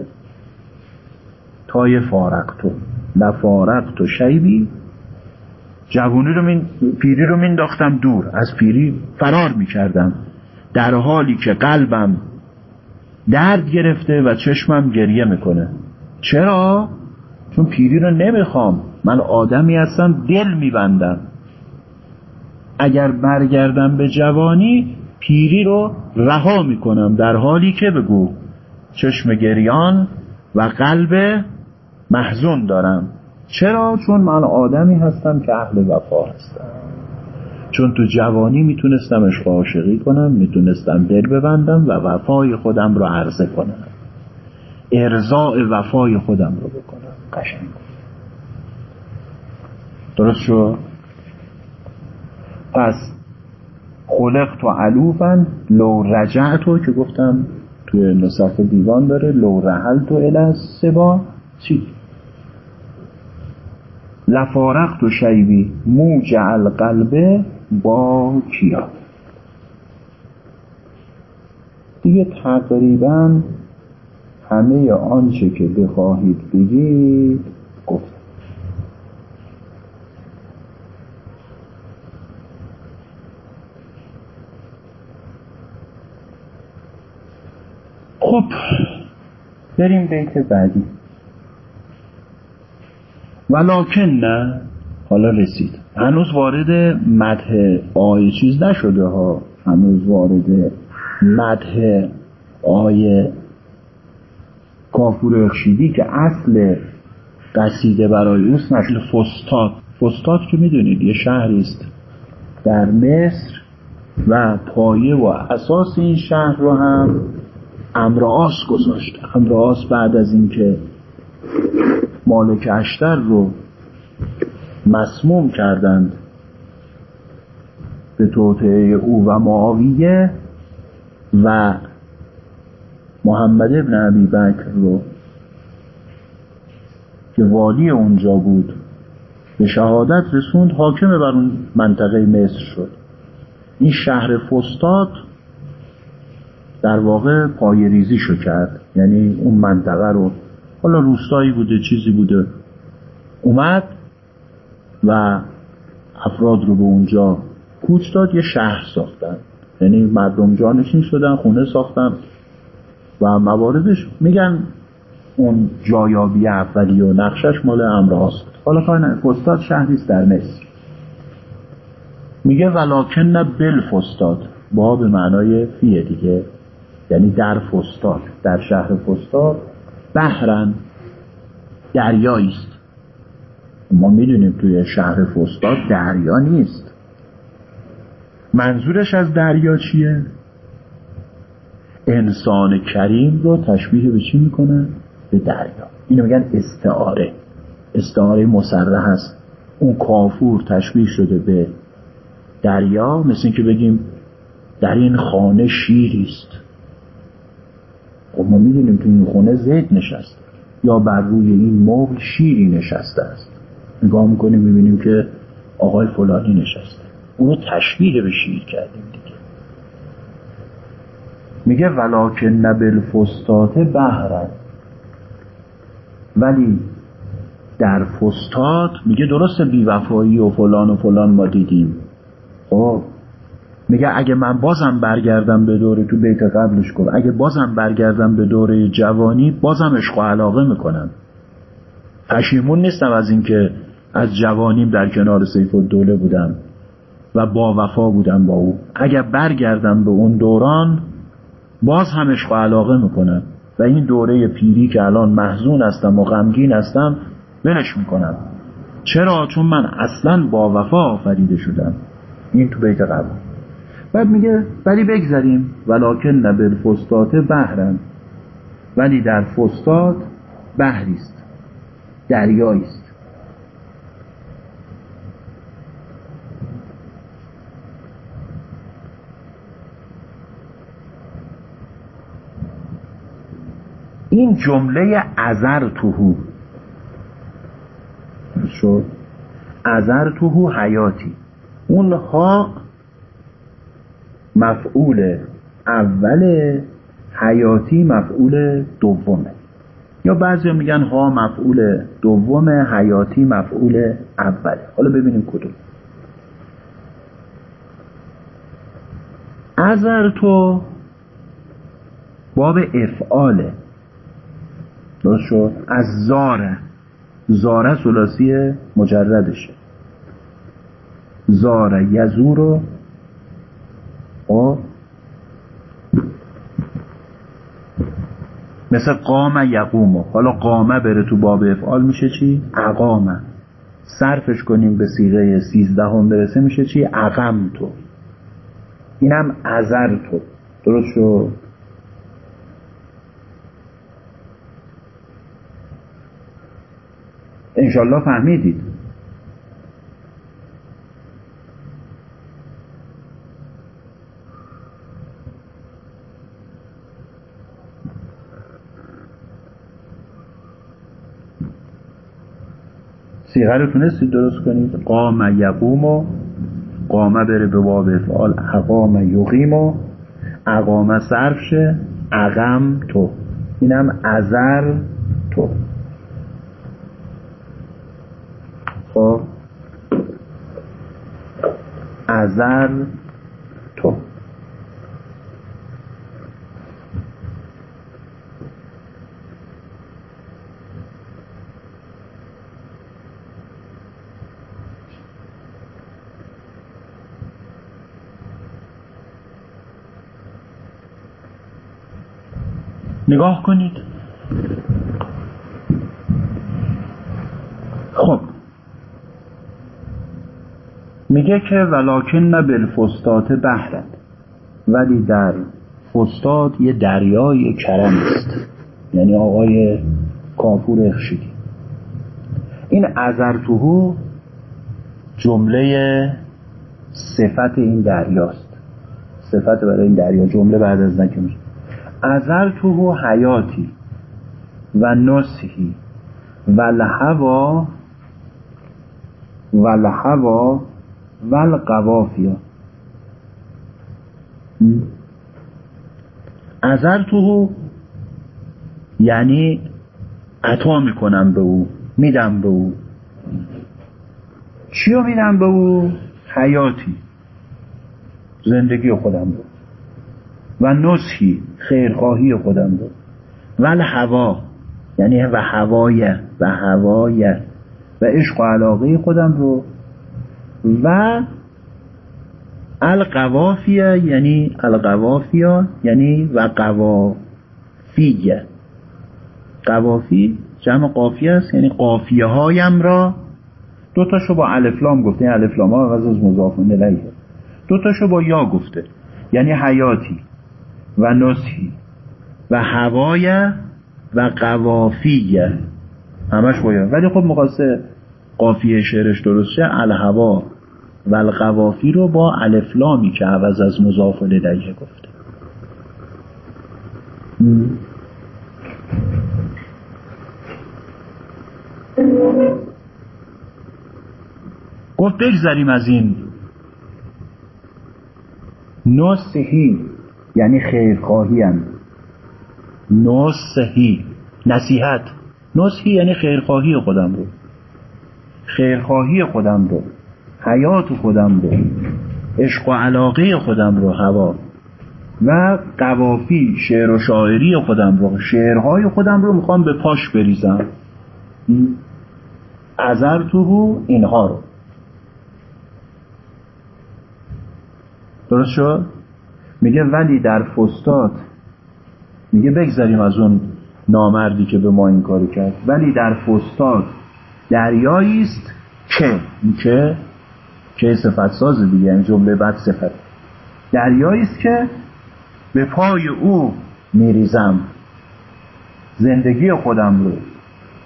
تای فارق تو. لفارق تو شیبی. جوانی رو من پیری رو مینداختم دور. از پیری فرار می‌کردم. در حالی که قلبم درد گرفته و چشمم گریه می‌کنه. چرا؟ چون پیری رو نمی‌خوام. من آدمی هستم دل میبندم. اگر برگردم به جوانی پیری رو رها می‌کنم در حالی که بگو چشم گریان و قلب محزون دارم. چرا؟ چون من آدمی هستم که اهل وفا هستم. چون تو جوانی می‌تونستم عشق عاشقی کنم می‌تونستم دل ببندم و وفای خودم رو عرضه کنم. ارزاع وفای خودم رو بکنم. قشنگ. درست شد؟ پس خلق تو علوفن لو رجعتو که گفتم توی نصف دیوان داره لو رحل تو اله سبا چی؟ لفارق تو شیبی موجع القلبه با کیا؟ دیگه تقریبا همه آنچه که بخواهید بگید گفت خب بریم بیت بعدی. ولکن نه. حالا رسید. هنوز وارد مده آیه چیز نشده ها. هنوز وارد مده آیه کافور اخشیدی که اصل قصیده برای اوست مثل فستاد فستاد که می‌دونید یه شهری است در مصر و پایه و اساس این شهر رو هم امرآس گذاشت. امرآس بعد از اینکه مالک اشتر رو مسموم کردند به توطعه او و معاویه و محمد ابن عبی بکر رو که والی اونجا بود به شهادت رسوند حاکم بر اون منطقه مصر شد. این شهر فستاد در واقع پای ریزی شو کرد. یعنی اون منطقه رو. حالا روستایی بوده چیزی بوده. اومد و افراد رو به اونجا کوچ داد یه شهر ساختن. یعنی مردم جانشین شدن خونه ساختن و مواردش میگن اون جایابی اولی و نقشش مال امرهاست حالا کار فستاد شهریست در مصر. میگه ولکن بل فستاد با به معنای فیه دیگه. یعنی در فستاد در شهر فستاد بحرن دریایی است. ما می‌دونیم توی شهر فستاد دریا نیست. منظورش از دریا چیه؟ انسان کریم رو تشبیه به چی می‌کنه؟ به دریا. اینو میگن استعاره. استعاره مسرح هست اون کافور تشبیه شده به دریا مثل اینکه بگیم در این خانه شیری است. خب ما می‌دونیم تو این خونه زید نشسته یا بر روی این مبل شیری نشسته است. نگاه می‌کنیم می‌بینیم که آقای فلانی نشسته. اونو تشبیه به شیر کردیم دیگه. میگه ولکن نبل فستات بهرن ولی در فستاد میگه درست بیوفایی و فلان و فلان ما دیدیم. خب میگه اگه من بازم برگردم به دوره تو بیت قبلش کن اگه بازم برگردم به دوره جوانی بازم عشق و علاقه می‌کنم. پشیمون نیستم از اینکه از جوانیم در کنار سیف دوله بودم و با وفا بودم با او. اگر برگردم به اون دوران باز هم عشق و علاقه می‌کنم. و این دوره پیری که الان محزون هستم و غمگین هستم ولش می‌کنم. چرا؟ چون من اصلا با وفا آفریده شدم. این تو بیت قبل. بعد میگه ولی بگذاریم ولکن نبل فستات بحرن. ولی در فستاد بحری است دریایی این جمله ازر توهو شد. ازر توهو حیاتی اونها مفعول اول حیاتی مفعول دومه. یا بعضی میگن ها مفعول دومه حیاتی مفعول اوله حالا ببینیم کدوم. ازر تو باب افعاله درست شد؟ از زاره زاره سلاسی مجردشه. زاره یزورو و مثل قام یقومو. حالا قامه بره تو باب افعال میشه چی؟ اقامه صرفش کنیم به سیغه سیزدهم برسه میشه چی؟ اقم تو. اینم ازر تو. درست شد؟ انشالله فهمیدید. سیغه رو تونستید درست کنید. قام یقوم و قامه بره به باب افعال. اقام یقیم و اقامه صرف شه. اقم تو. اینم ازر تو. خب. ازر تو نگاه کنید. خب. میگه که ولکن نه بالفستات بحرن. ولی در فستاد یه دریای کرم است. یعنی آقای کافور اخشیدی این ازرتوهو جمله صفت این دریاست صفت برای این دریا. جمله بعد از نکه میشه. ازرتوهو حیاتی و نصحی و لحوا و لحوا و القوافیا. ازرتوهو یعنی عطا می‌کنم به او میدم به او. چی رو میدم به او؟ حیاتی. زندگی خودم رو. و نصحی خیرخواهی خودم رو و هوا یعنی و هوای و هوای و عشق و علاقه خودم رو. و القوافیه یعنی القوافیا یعنی و قوافیه. قوافی جمع قافیه است یعنی قافیه هایم را. دو تاشو با الفلام گفته این الفلام ها از مضاف الیه. دو تاشو با یا گفته یعنی حیاتی. و نصحی و هوای و قوافیه همش باید. ولی خب مقاسه قافیه شعرش درست شه الهوا و القوافی رو با الفلامی که عوض از مضاف الیه گفته. گفت بگذریم از این نصحی یعنی خیرخواهی هم. نصحی. نصیحت. نصحی یعنی خیرخواهی خودم رو. خیرخواهی خودم رو. حیات خودم رو. عشق و علاقه خودم رو هوا. و قوافی شعر و شاعری خودم رو. شعرهای خودم رو می‌خوام به پاش بریزم. ازر تو اینها رو. درست شد؟ میگه ولی در فستاد میگه بگذاریم از اون نامردی که به ما این کارو کرد. ولی در فستاد دریایی است که که که صفت ساز دیگه یعنی جمله بعد صفت. دریایی است که به پای او میریزم. زندگی خودم رو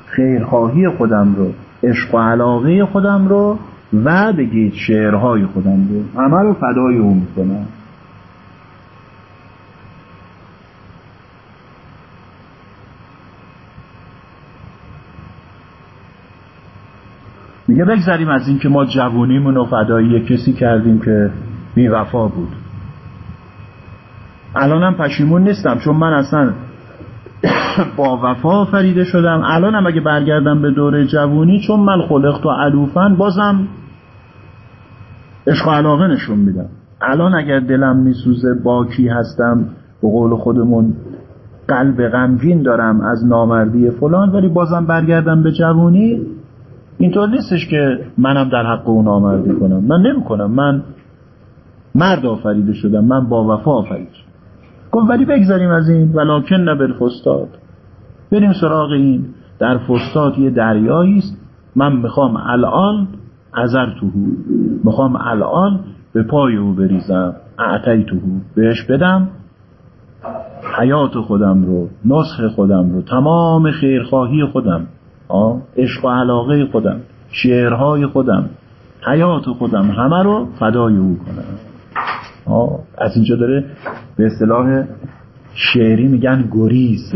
خیرخواهی خودم رو عشق و علاقه خودم رو و بگید شعرهای خودم رو. همه رو فدای او می‌کنم. میگه بگذاریم از اینکه ما جوونیمون رو فدایی کسی کردیم که بی وفا بود. الانم پشیمون نیستم چون من اصلا (coughs) با وفا آفریده شدم. الانم اگه برگردم به دوره جوونی چون من خلقت و علوفن بازم عشق و علاقه نشون میدم. الان اگر دلم میسوزه باکی هستم؟ به قول خودمون قلب غمگین دارم از نامردی فلان ولی بازم برگردم به جوونی اینطور نیستش که منم در حق اون نامردی کنم من نمی‌کنم. من مرد آفریده شدم. من با وفا آفریده شدم. گفت ولی بگذاریم از این. ولکن نبل فستاد بریم سراغ این. در فستاد یه دریایی است. من می‌خوام الان ازر توهو می‌خوام الان به پای او بریزم. اعتی توهو بهش بدم. حیات خودم رو نسخ خودم رو تمام خیرخواهی خودم. عشق و علاقه خودم شعرهای خودم حیات خودم همه رو فدای او کنم. از اینجا داره به اصطلاح شعری میگن گریز.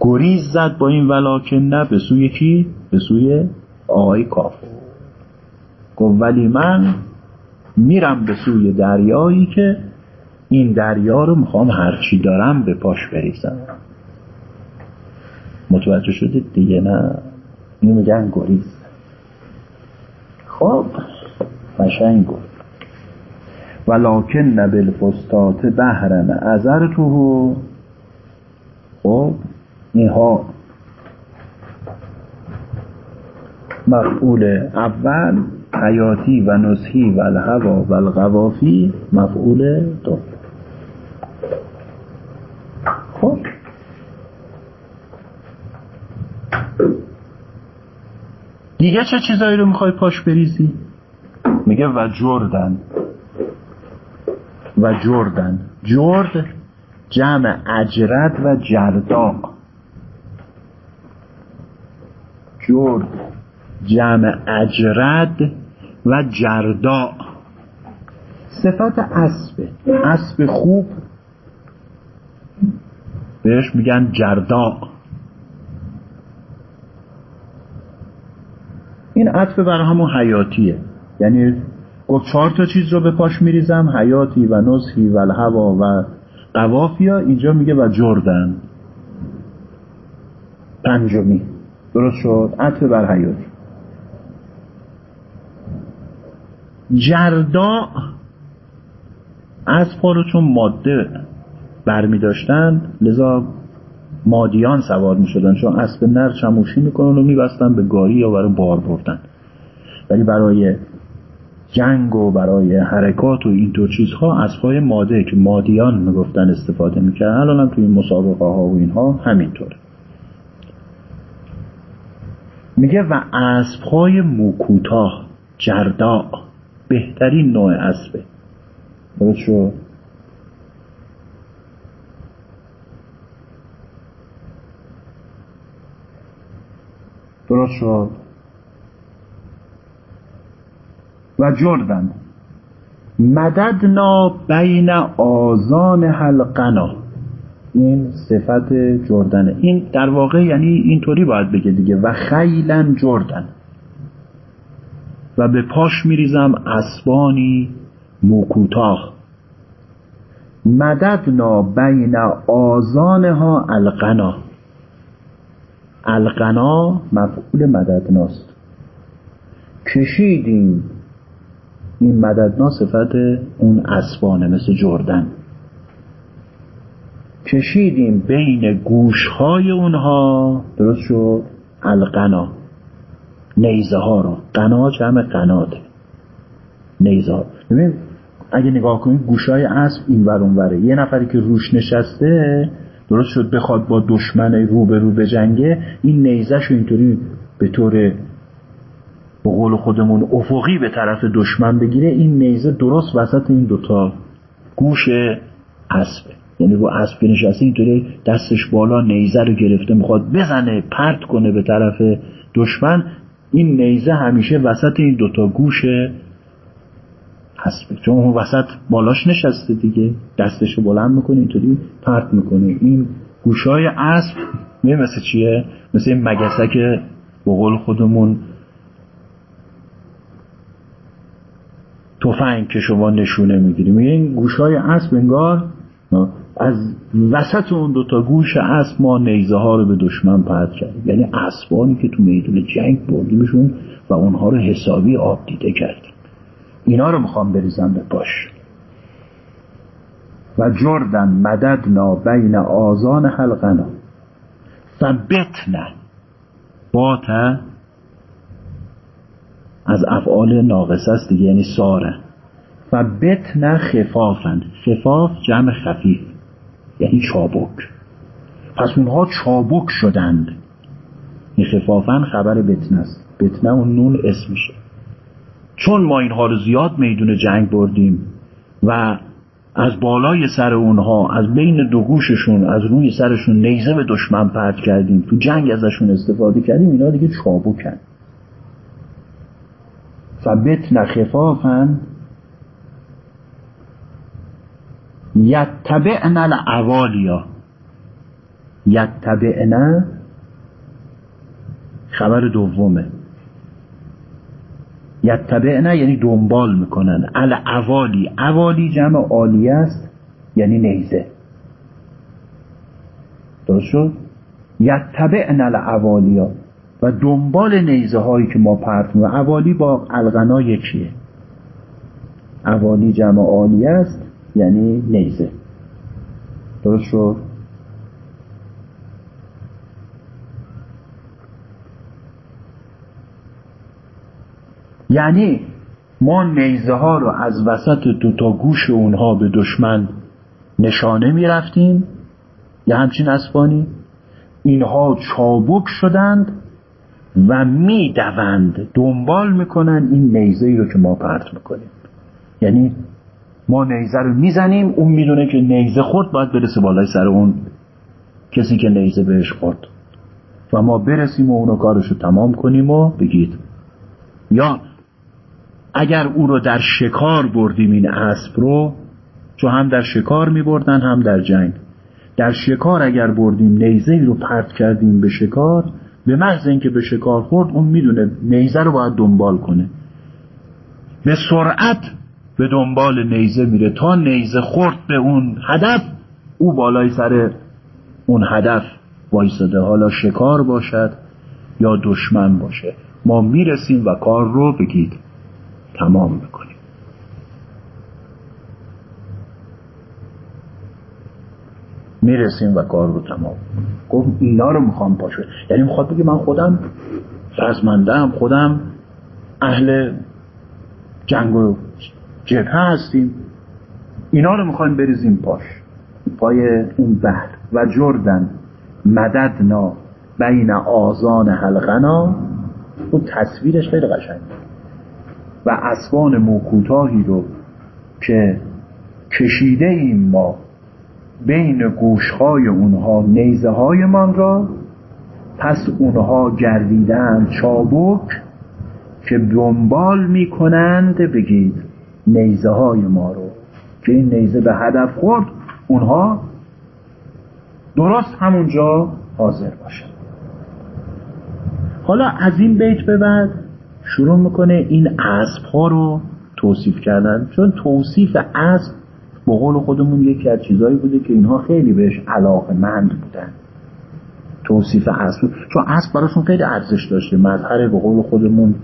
گریز زد با این ولاکن نه به سوی کی؟ به سوی آقای کافر گفت ولی من میرم به سوی دریایی که این دریا رو می‌خوام هرچی دارم به پاش بریزم. متوجه شدید دیگه؟ نه. اینو میگن گریز خب قشنگ گفت ولکن بالفستات بهرن ازر تو خب اینها مفعول اول حیاتی و نصحی و الهوا و مفعول دو. خب دیگه چه چیزایی رو می‌خوای پاش بریزی؟ میگه و جردن. و جردن. جرد جمع اجرد و جردا جرد جمع اجرد و جردا صفت اسب. اسب خوب. بهش میگن جردا این عطف برای همون حیاتیه. یعنی گفت چهار تا چیز رو به پاش میریزم حیاتی و نصحی و الهوا و قوافیا اینجا میگه و جردن. پنجمی. درست شد؟ عطف بر حیاتی. جردا از رو چون ماده برمی داشتن لذا مادیان سوار می شدن چون اسب نر چموشی می‌کنن و میبستن به گاری یا برای بار بردن. ولی برای جنگ و برای حرکات و اینطور چیزها اسبهای ماده که مادیان می‌گفتن استفاده می‌کردن. الان هم توی این مسابقه ها و اینها همینطوره. میگه و اسبهای موکوتا جردا بهترین نوع اسبه. درست شد؟ درست شد. و جردن. مددنا بین آزان حلقنا. این صفت جردنه. این در واقع یعنی اینطوری باید بگه دیگه. و خیلن جردن. و به پاش میریزم اسبانی موکوتاه مددنا بین آزانها القنا. القنا مفعول مددناست کشیدیم. این مددنا صفت اون اسبانه مثل جردن. کشیدیم بین گوشهای اونها. درست شد؟ القنا. نیزه ها رو. قنا جمع قناته. نیزه. ها اگه نگاه کنید گوشای اسب این ور وره یه نفری که روش نشسته درست شد بخواد با دشمن رو به رو بجنگه این نیزش اینطوری به طور به قول خودمون افقی به طرف دشمن بگیره این نیزه درست وسط این دوتا گوش اسبه. یعنی رو اسب که نشسته اینطوری دستش بالا نیزه رو گرفته می‌خواد بزنه پرت کنه به طرف دشمن. این نیزه همیشه وسط این دوتا گوش اسبه چون اون وسط بالاش نشسته دیگه. دستش رو بلند می‌کنه اینطوری پرت می‌کنه. این گوشای اسب می مثل چیه؟ مثل این مگسک به قول خودمون تفنگ که شما نشونه می‌گیری میگه این گوشای اسب انگار از وسط اون دوتا گوش اسب ما نیزه ها رو به دشمن پرد کردیم. یعنی اسبانی که تو میدون جنگ بردیمشون و اونها رو حسابی آب دیده کردیم. اینا رو می‌خوام بریزم به پاش. و جردن مددنا بین آزان حلقنا ثبتنا باته از افعال ناقصه است دیگه یعنی ساره. و بتن خفافن خفاف جمع خفیف یعنی چابک. پس اونها چابک شدند. این خفافن خبر بتن است. بتنه اون نون اسمشه. چون ما اینها رو زیاد میدون جنگ بردیم و از بالای سر اونها از بین دو گوششون از روی سرشون نیزه به دشمن پرت کردیم تو جنگ ازشون استفاده کردیم اینا دیگه چابکن. فبتن خفافن یتبعن العوالیا. یتبعن خبر دومه. یتبعن یعنی دنبال می‌کنن. العوالی. عوالی جمع عالی است یعنی نیزه. درست شد؟ یتبعن العوالیا و دنبال نیزه هایی که ما پرت و عوالی با الغنا یکیه. عوالی جمع عالی است یعنی نیزه. درست شد؟ یعنی ما نیزه ها رو از وسط دو تا گوش اونها به دشمن نشانه می رفتیم یه همچین اسبانی. اینها چابک شدند و می‌دوند. دنبال می‌کنن این نیزه ای رو که ما پرت می‌کنیم. یعنی ما نیزه رو می‌زنیم اون می‌دونه که نیزه خورد باید برسه بالای سر اون کسی که نیزه بهش خورد. و ما برسیم و اونو کارش رو تمام کنیم و بگید. یا اگر او رو در شکار بردیم این اسب رو چون هم در شکار می بردن هم در جنگ. در شکار اگر بردیم نیزه رو پرت کردیم به شکار به محض اینکه به شکار خورد اون می‌دونه نیزه رو باید دنبال کنه. به سرعت به دنبال نیزه میره. تا نیزه خورد به اون هدف او بالای سر اون هدف وایساده. حالا شکار باشد یا دشمن باشه. ما می‌رسیم و کار رو بگید. تمام می‌کنیم. می‌رسیم و کار رو تمام گفت اینا رو می‌خوام پاشه یعنی می‌خواد بگه من خودم رزمندم خودم اهل جنگ و جبهه هستیم. اینا رو می‌خوایم بریزیم پاش. پای اون بحر. و جردن مددنا بین آزان حلقنا. اون تصویرش خیلی قشنگ و اسبان موکوتاهی رو که کشیده ایم ما بین گوشهای اونها نیزه های من را پس اونها گردیدن چابک که دنبال می‌کنند بگید نیزه های ما رو. که این نیزه به هدف خورد اونها درست همونجا حاضر باشن. حالا از این بیت به بعد شروع می‌کنه این اسب ها رو توصیف کردن. چون توصیف اسب به قول خودمون یکی از چیزایی بوده که اینها خیلی بهش علاقه مند بودن. توصیف اسب. چون اسب براشون خیلی ارزش داشته. مظهر به قول خودمون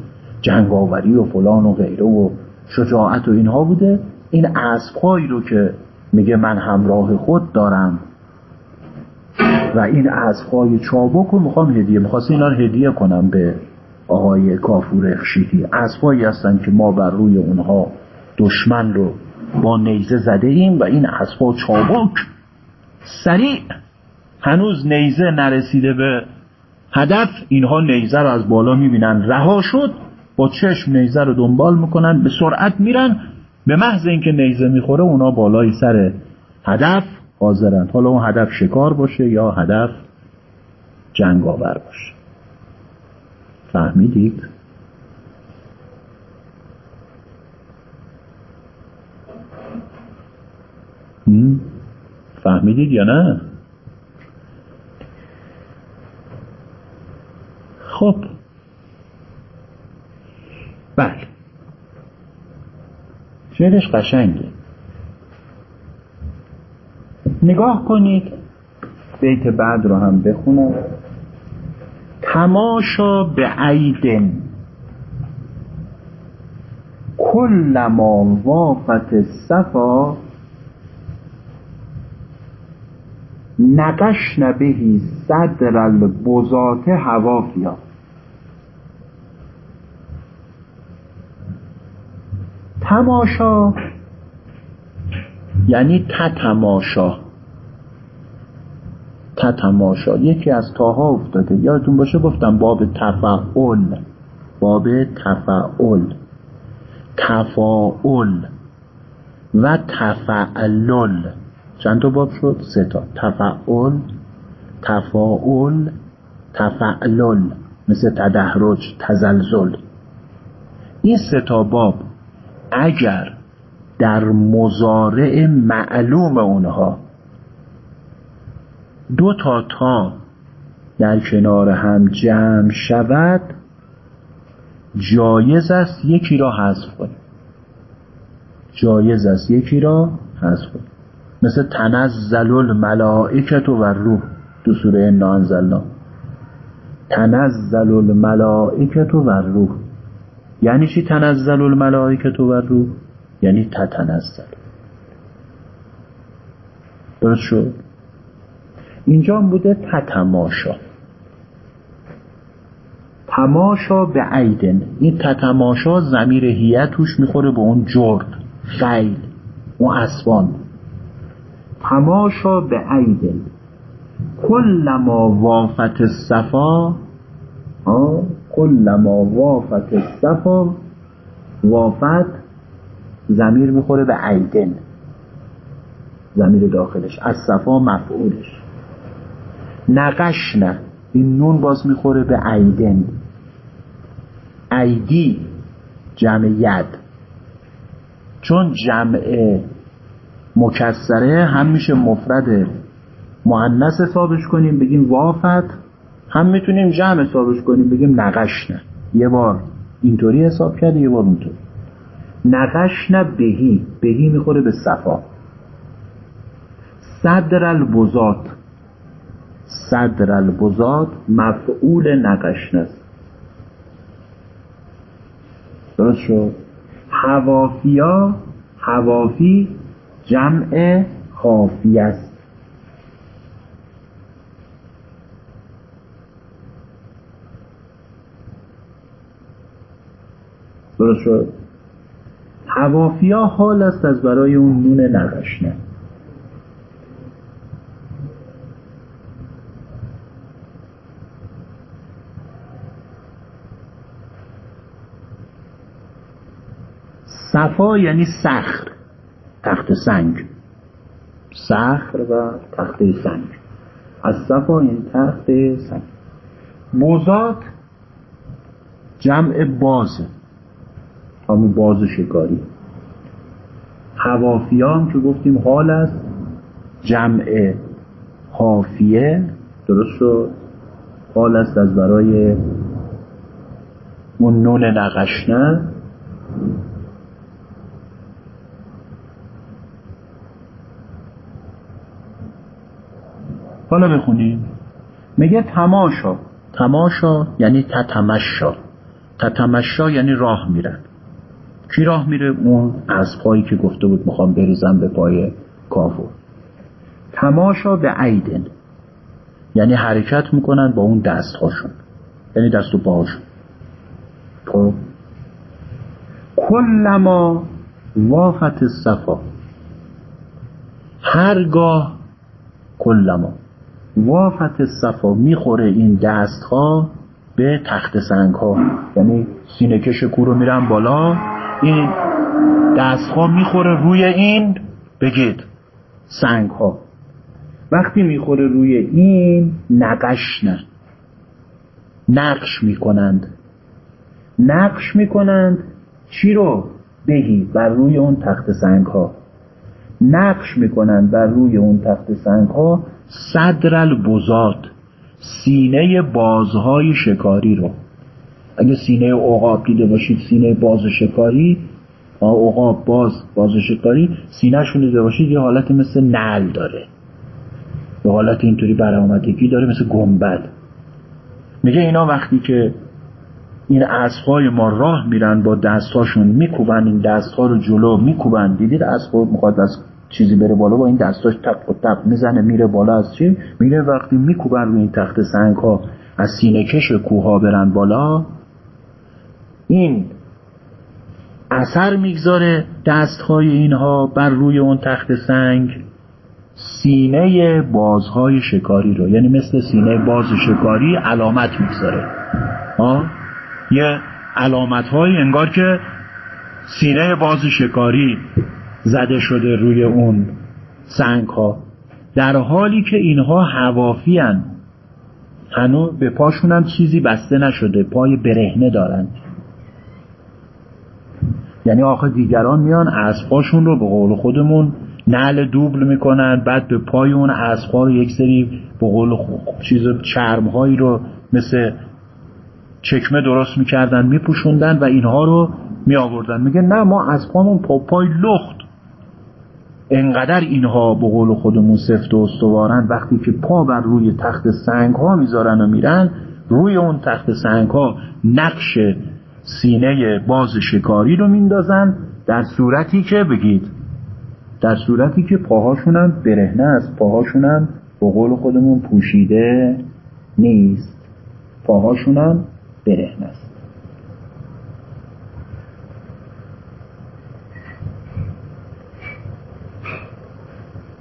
جنگاوری و فلان و غیره و شجاعت و اینها بوده. این اسبهایی رو که میگه من همراه خود دارم و این اسبهای چابک رو می‌خوام هدیه. می‌خواست اینا رو هدیه کنم به آقای کافور اخشیدی اسبهایی هستن که ما بر روی اونها دشمن رو با نیزه زده ایم و این اسبا چابک. سریع. هنوز نیزه نرسیده به هدف. اینها نیزه رو از بالا می‌بینن. رها شد. با چشم نیزه رو دنبال می‌کنن. به سرعت میرن. به محض اینکه نیزه می‌خوره اونا بالای سر هدف حاضرند حالا اون هدف شکار باشه یا هدف جنگاور باشه. فهمیدید؟ فهمیدید یا نه؟ خب. بله. شعرش قشنگه. نگاه کنید. بیت بعد رو هم بخونم. تماشا به عیدن کلما وافت صفا نقشن بهی صدر البزات هوافیا تماشا یعنی تتماشا. تتماشا یکی از تاها افتاده. یادتون باشه گفتم باب تفعول باب تفعول تفاعل و تفعلل چند تا باب شد؟ سه تا. تفعل تفاعل تفعلل مثل تدهرج تزلزل. این سه تا باب اگر در مزارع معلوم اونها دو تا تا در کنار هم جمع شود جایز است یکی را حذف کنیم. جایز است یکی را حذف کنیم. مثل تنزل الملائکت و روح تو سوره انا انزلنا. تنزل الملائکت و روح یعنی چی تنزل الملائکت و روح یعنی تتنزل. درست شد؟ اینجا هم بوده تتماشا. تماشا به عیدن. این تتماشا زمیر هیه توش می‌خوره به اون جرد. خیل اون اسبان. تماشا به عیدن. کل ما وافت صفا کلما وافت صفا وافت زمیر می‌خوره به عیدن. زمیر داخلش. از صفا مفعولش. نقشنه. این نون باز می‌خوره به عیدن عیدی جمع ید. چون جمع مکسره هم میشه مفرد معنس حسابش کنیم بگیم وافت. هم می‌تونیم جمع حسابش کنیم بگیم نقشنه. یه بار اینطوری حساب کرده یه بار اونطوری. نقشنه بهی. بهی می‌خوره به صفا. صدر البزات صدر البزات مفعول نقشنه. است درست شد؟ هوافیا هوافی جمع خافی است. درست شد؟ حال است از برای اون نون نقشنه. صفا یعنی سخر تخت سنگ. سخر و تخت سنگ. از صفا یعنی تخت سنگ. بوزات جمع بازه. همون باز شکاری. هم که گفتیم حال است جمع حافیه. درست شد؟ حال است از برای اون نون نقشنه. حالا بخونیم میگه تماشا. تماشا یعنی تتمشا. تتمشا یعنی راه میرن. کی راه میره؟ اون از پایی که گفته بود می‌خوام بریزم به پای کافور. تماشا به عیدن. یعنی حرکت می‌کنن با اون دست هاشون یعنی دست و پاهاشون. خب؟ کلما وافت صفا هرگاه کلما. وافت صفا می‌خوره این دست ها به تخت سنگ ها یعنی سینه کش رو میرن بالا این دست ها می‌خوره روی این بگید سنگ ها وقتی می‌خوره روی این نقش نه. نقش می‌کنند. نقش می‌کنند چی رو؟ بهی بر روی اون تخت سنگ ها نقش می‌کنند بر روی اون تخت سنگ ها صدر البزاد سینه بازهای شکاری رو. اگه سینه عقاب دیده باشید سینه باز شکاری عقاب باز باز شکاری سینهشون دیده باشید یه حالت مثل نل داره. یه حالت اینطوری برآمدگی داره مثل گنبد. میگه اینا وقتی که این اسبهای ما راه میرن با دستهاشون میکوبن این دستها رو جلو میکوبن. دیدید اسب از چیزی بره بالا با این دستاش تق و تق می‌زنه میره بالا از چی میره وقتی میکوبن روی این تخت سنگ ها از سینه کش کوه ها برن بالا این اثر می‌گذاره دست های اینها بر روی اون تخت سنگ سینه بازهای شکاری رو. یعنی مثل سینه باز شکاری علامت می‌گذاره. ها؟ یه علامت های انگار که سینه باز شکاری. زده شده روی اون سنگ ها در حالی که اینها هوافی هن. هنو به پاشون چیزی بسته نشده پای برهنه دارند. یعنی آخه دیگران میان اسباشون رو به قول خودمون نعل دوبل می‌کنن بعد به پای اون اسبا رو یک سری به قول چیز چرمهایی رو مثل چکمه درست می‌کردن میپوشوندن و اینها رو می آوردن میگه نه ما اسبامون پا پای لخت. انقدر اینها به قول خودمون سفت و استوارن وقتی که پا بر روی تخت سنگ ها می‌ذارن و میرن روی اون تخت سنگ ها نقش سینه باز شکاری رو میندازن در صورتی که بگید در صورتی که پاهاشونم برهنه است پاهاشونم به قول خودمون پوشیده نیست. پاهاشونم برهنه است.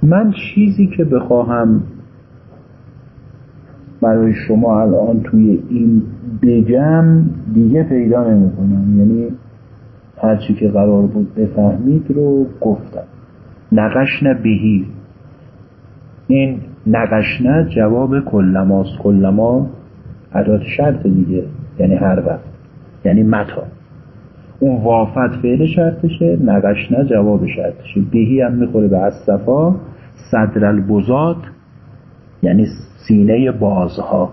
من چیزی که بخواهم برای شما الان توی این بگم دیگه پیدا نمی‌کنم. یعنی هرچی که قرار بود بفهمید رو گفتم. نقشن بهی. این نقشنه جواب کلماست. کلما عدات شرط دیگه. یعنی هر وقت. یعنی متا اون وافت فعل شرطشه نقشنه جواب شرطشه. بهی هم می‌خوره به اصطفا. صدر البزاد یعنی سینه بازها.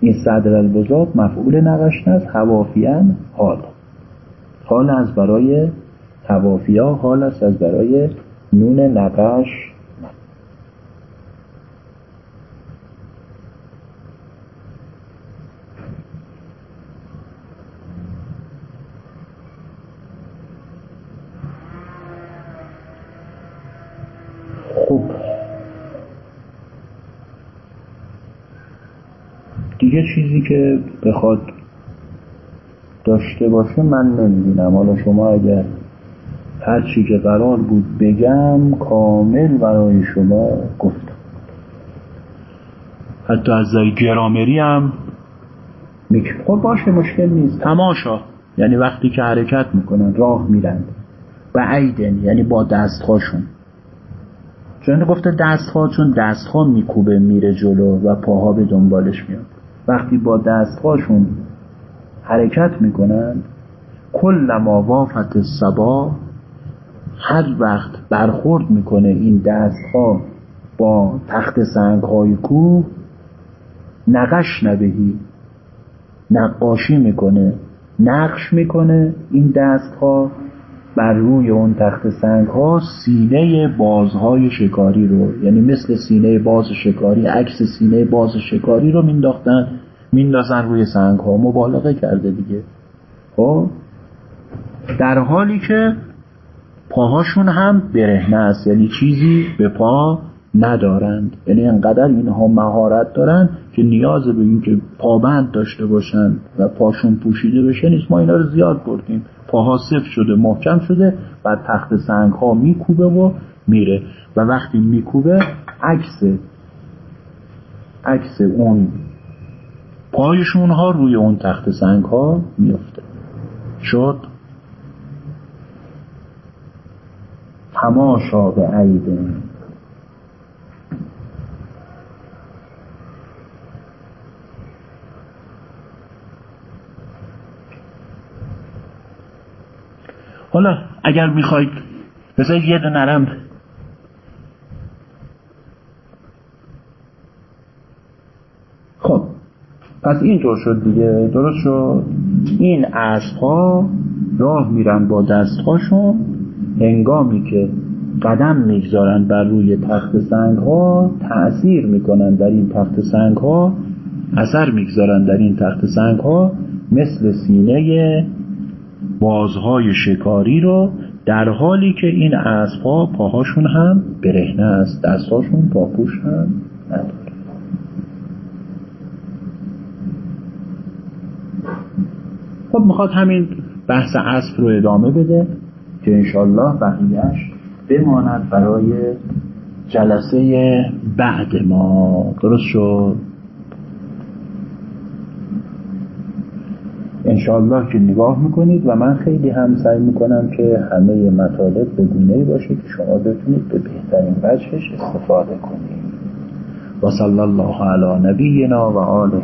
این صدر البزاد مفعول نقشنه است هوافیان حال. حال از برای هوافیا حال است از برای نون نقش خب دیگه چیزی که بخواد داشته باشه من نمی‌دونم. حالا شما اگر هر چی که قرار بود بگم کامل برای شما گفتم. حتی از گرامری هم میگه خب باشه مشکل نیست. تماشا. یعنی وقتی که حرکت می‌کنن راه میرن. و عیدن یعنی با دستهاشون. چون گفته دستها چون دستها میکوبه میره جلو و پاها به دنبالش میاد. وقتی با دستهاشون حرکت می‌کنن کل ما وافت سبا هر وقت برخورد می‌کنه این دستها با تخت سنگ های کوه نقش نبهی نقاشی می‌کنه نقش می‌کنه این دستها. بر روی اون تخت سنگ ها سینه بازهای شکاری رو یعنی مثل سینه باز شکاری عکس سینه باز شکاری رو مینداختن میندازن روی سنگ ها مبالغه کرده دیگه. خب؟ در حالی که پاهاشون هم برهنه است یعنی چیزی به پا ندارند. یعنی انقدر اینها مهارت دارن که نیاز به اینکه پابند داشته باشن و پاشون پوشیده بشه نیست. ما اینا رو زیاد بردیم. پاها صف شده محکم شده و تخت سنگ ها میکوبه و میره. و وقتی میکوبه عکس عکس اون پایشون ها روی اون تخت سنگ ها میفته شد؟ تماشا به عیدن حالا اگر می‌خواید بذارید یه نرم. خب پس اینطور شد دیگه. درست شد؟ این اسبها راه میرن با دستهاشون. هنگامی که قدم می‌گذارن بر روی تخت سنگ ها تأثیر می‌کنن در این تخت سنگ ها اثر می‌گذارن در این تخت سنگ ها مثل سینه بازهای شکاری رو در حالی که این اسبها پاهاشون هم برهنه است دستاشون پاپوش هم نداره. خب می‌خواد همین بحث اسب رو ادامه بده که انشالله بقیهش بماند برای جلسه بعد ما. درست شد؟ انشالله که نگاه می‌کنید و من خیلی هم سعی می‌کنم که همه مطالب به گونه باشه که شما بتونید به بهترین وجهش استفاده کنید. و صلی الله علی نبینا و آله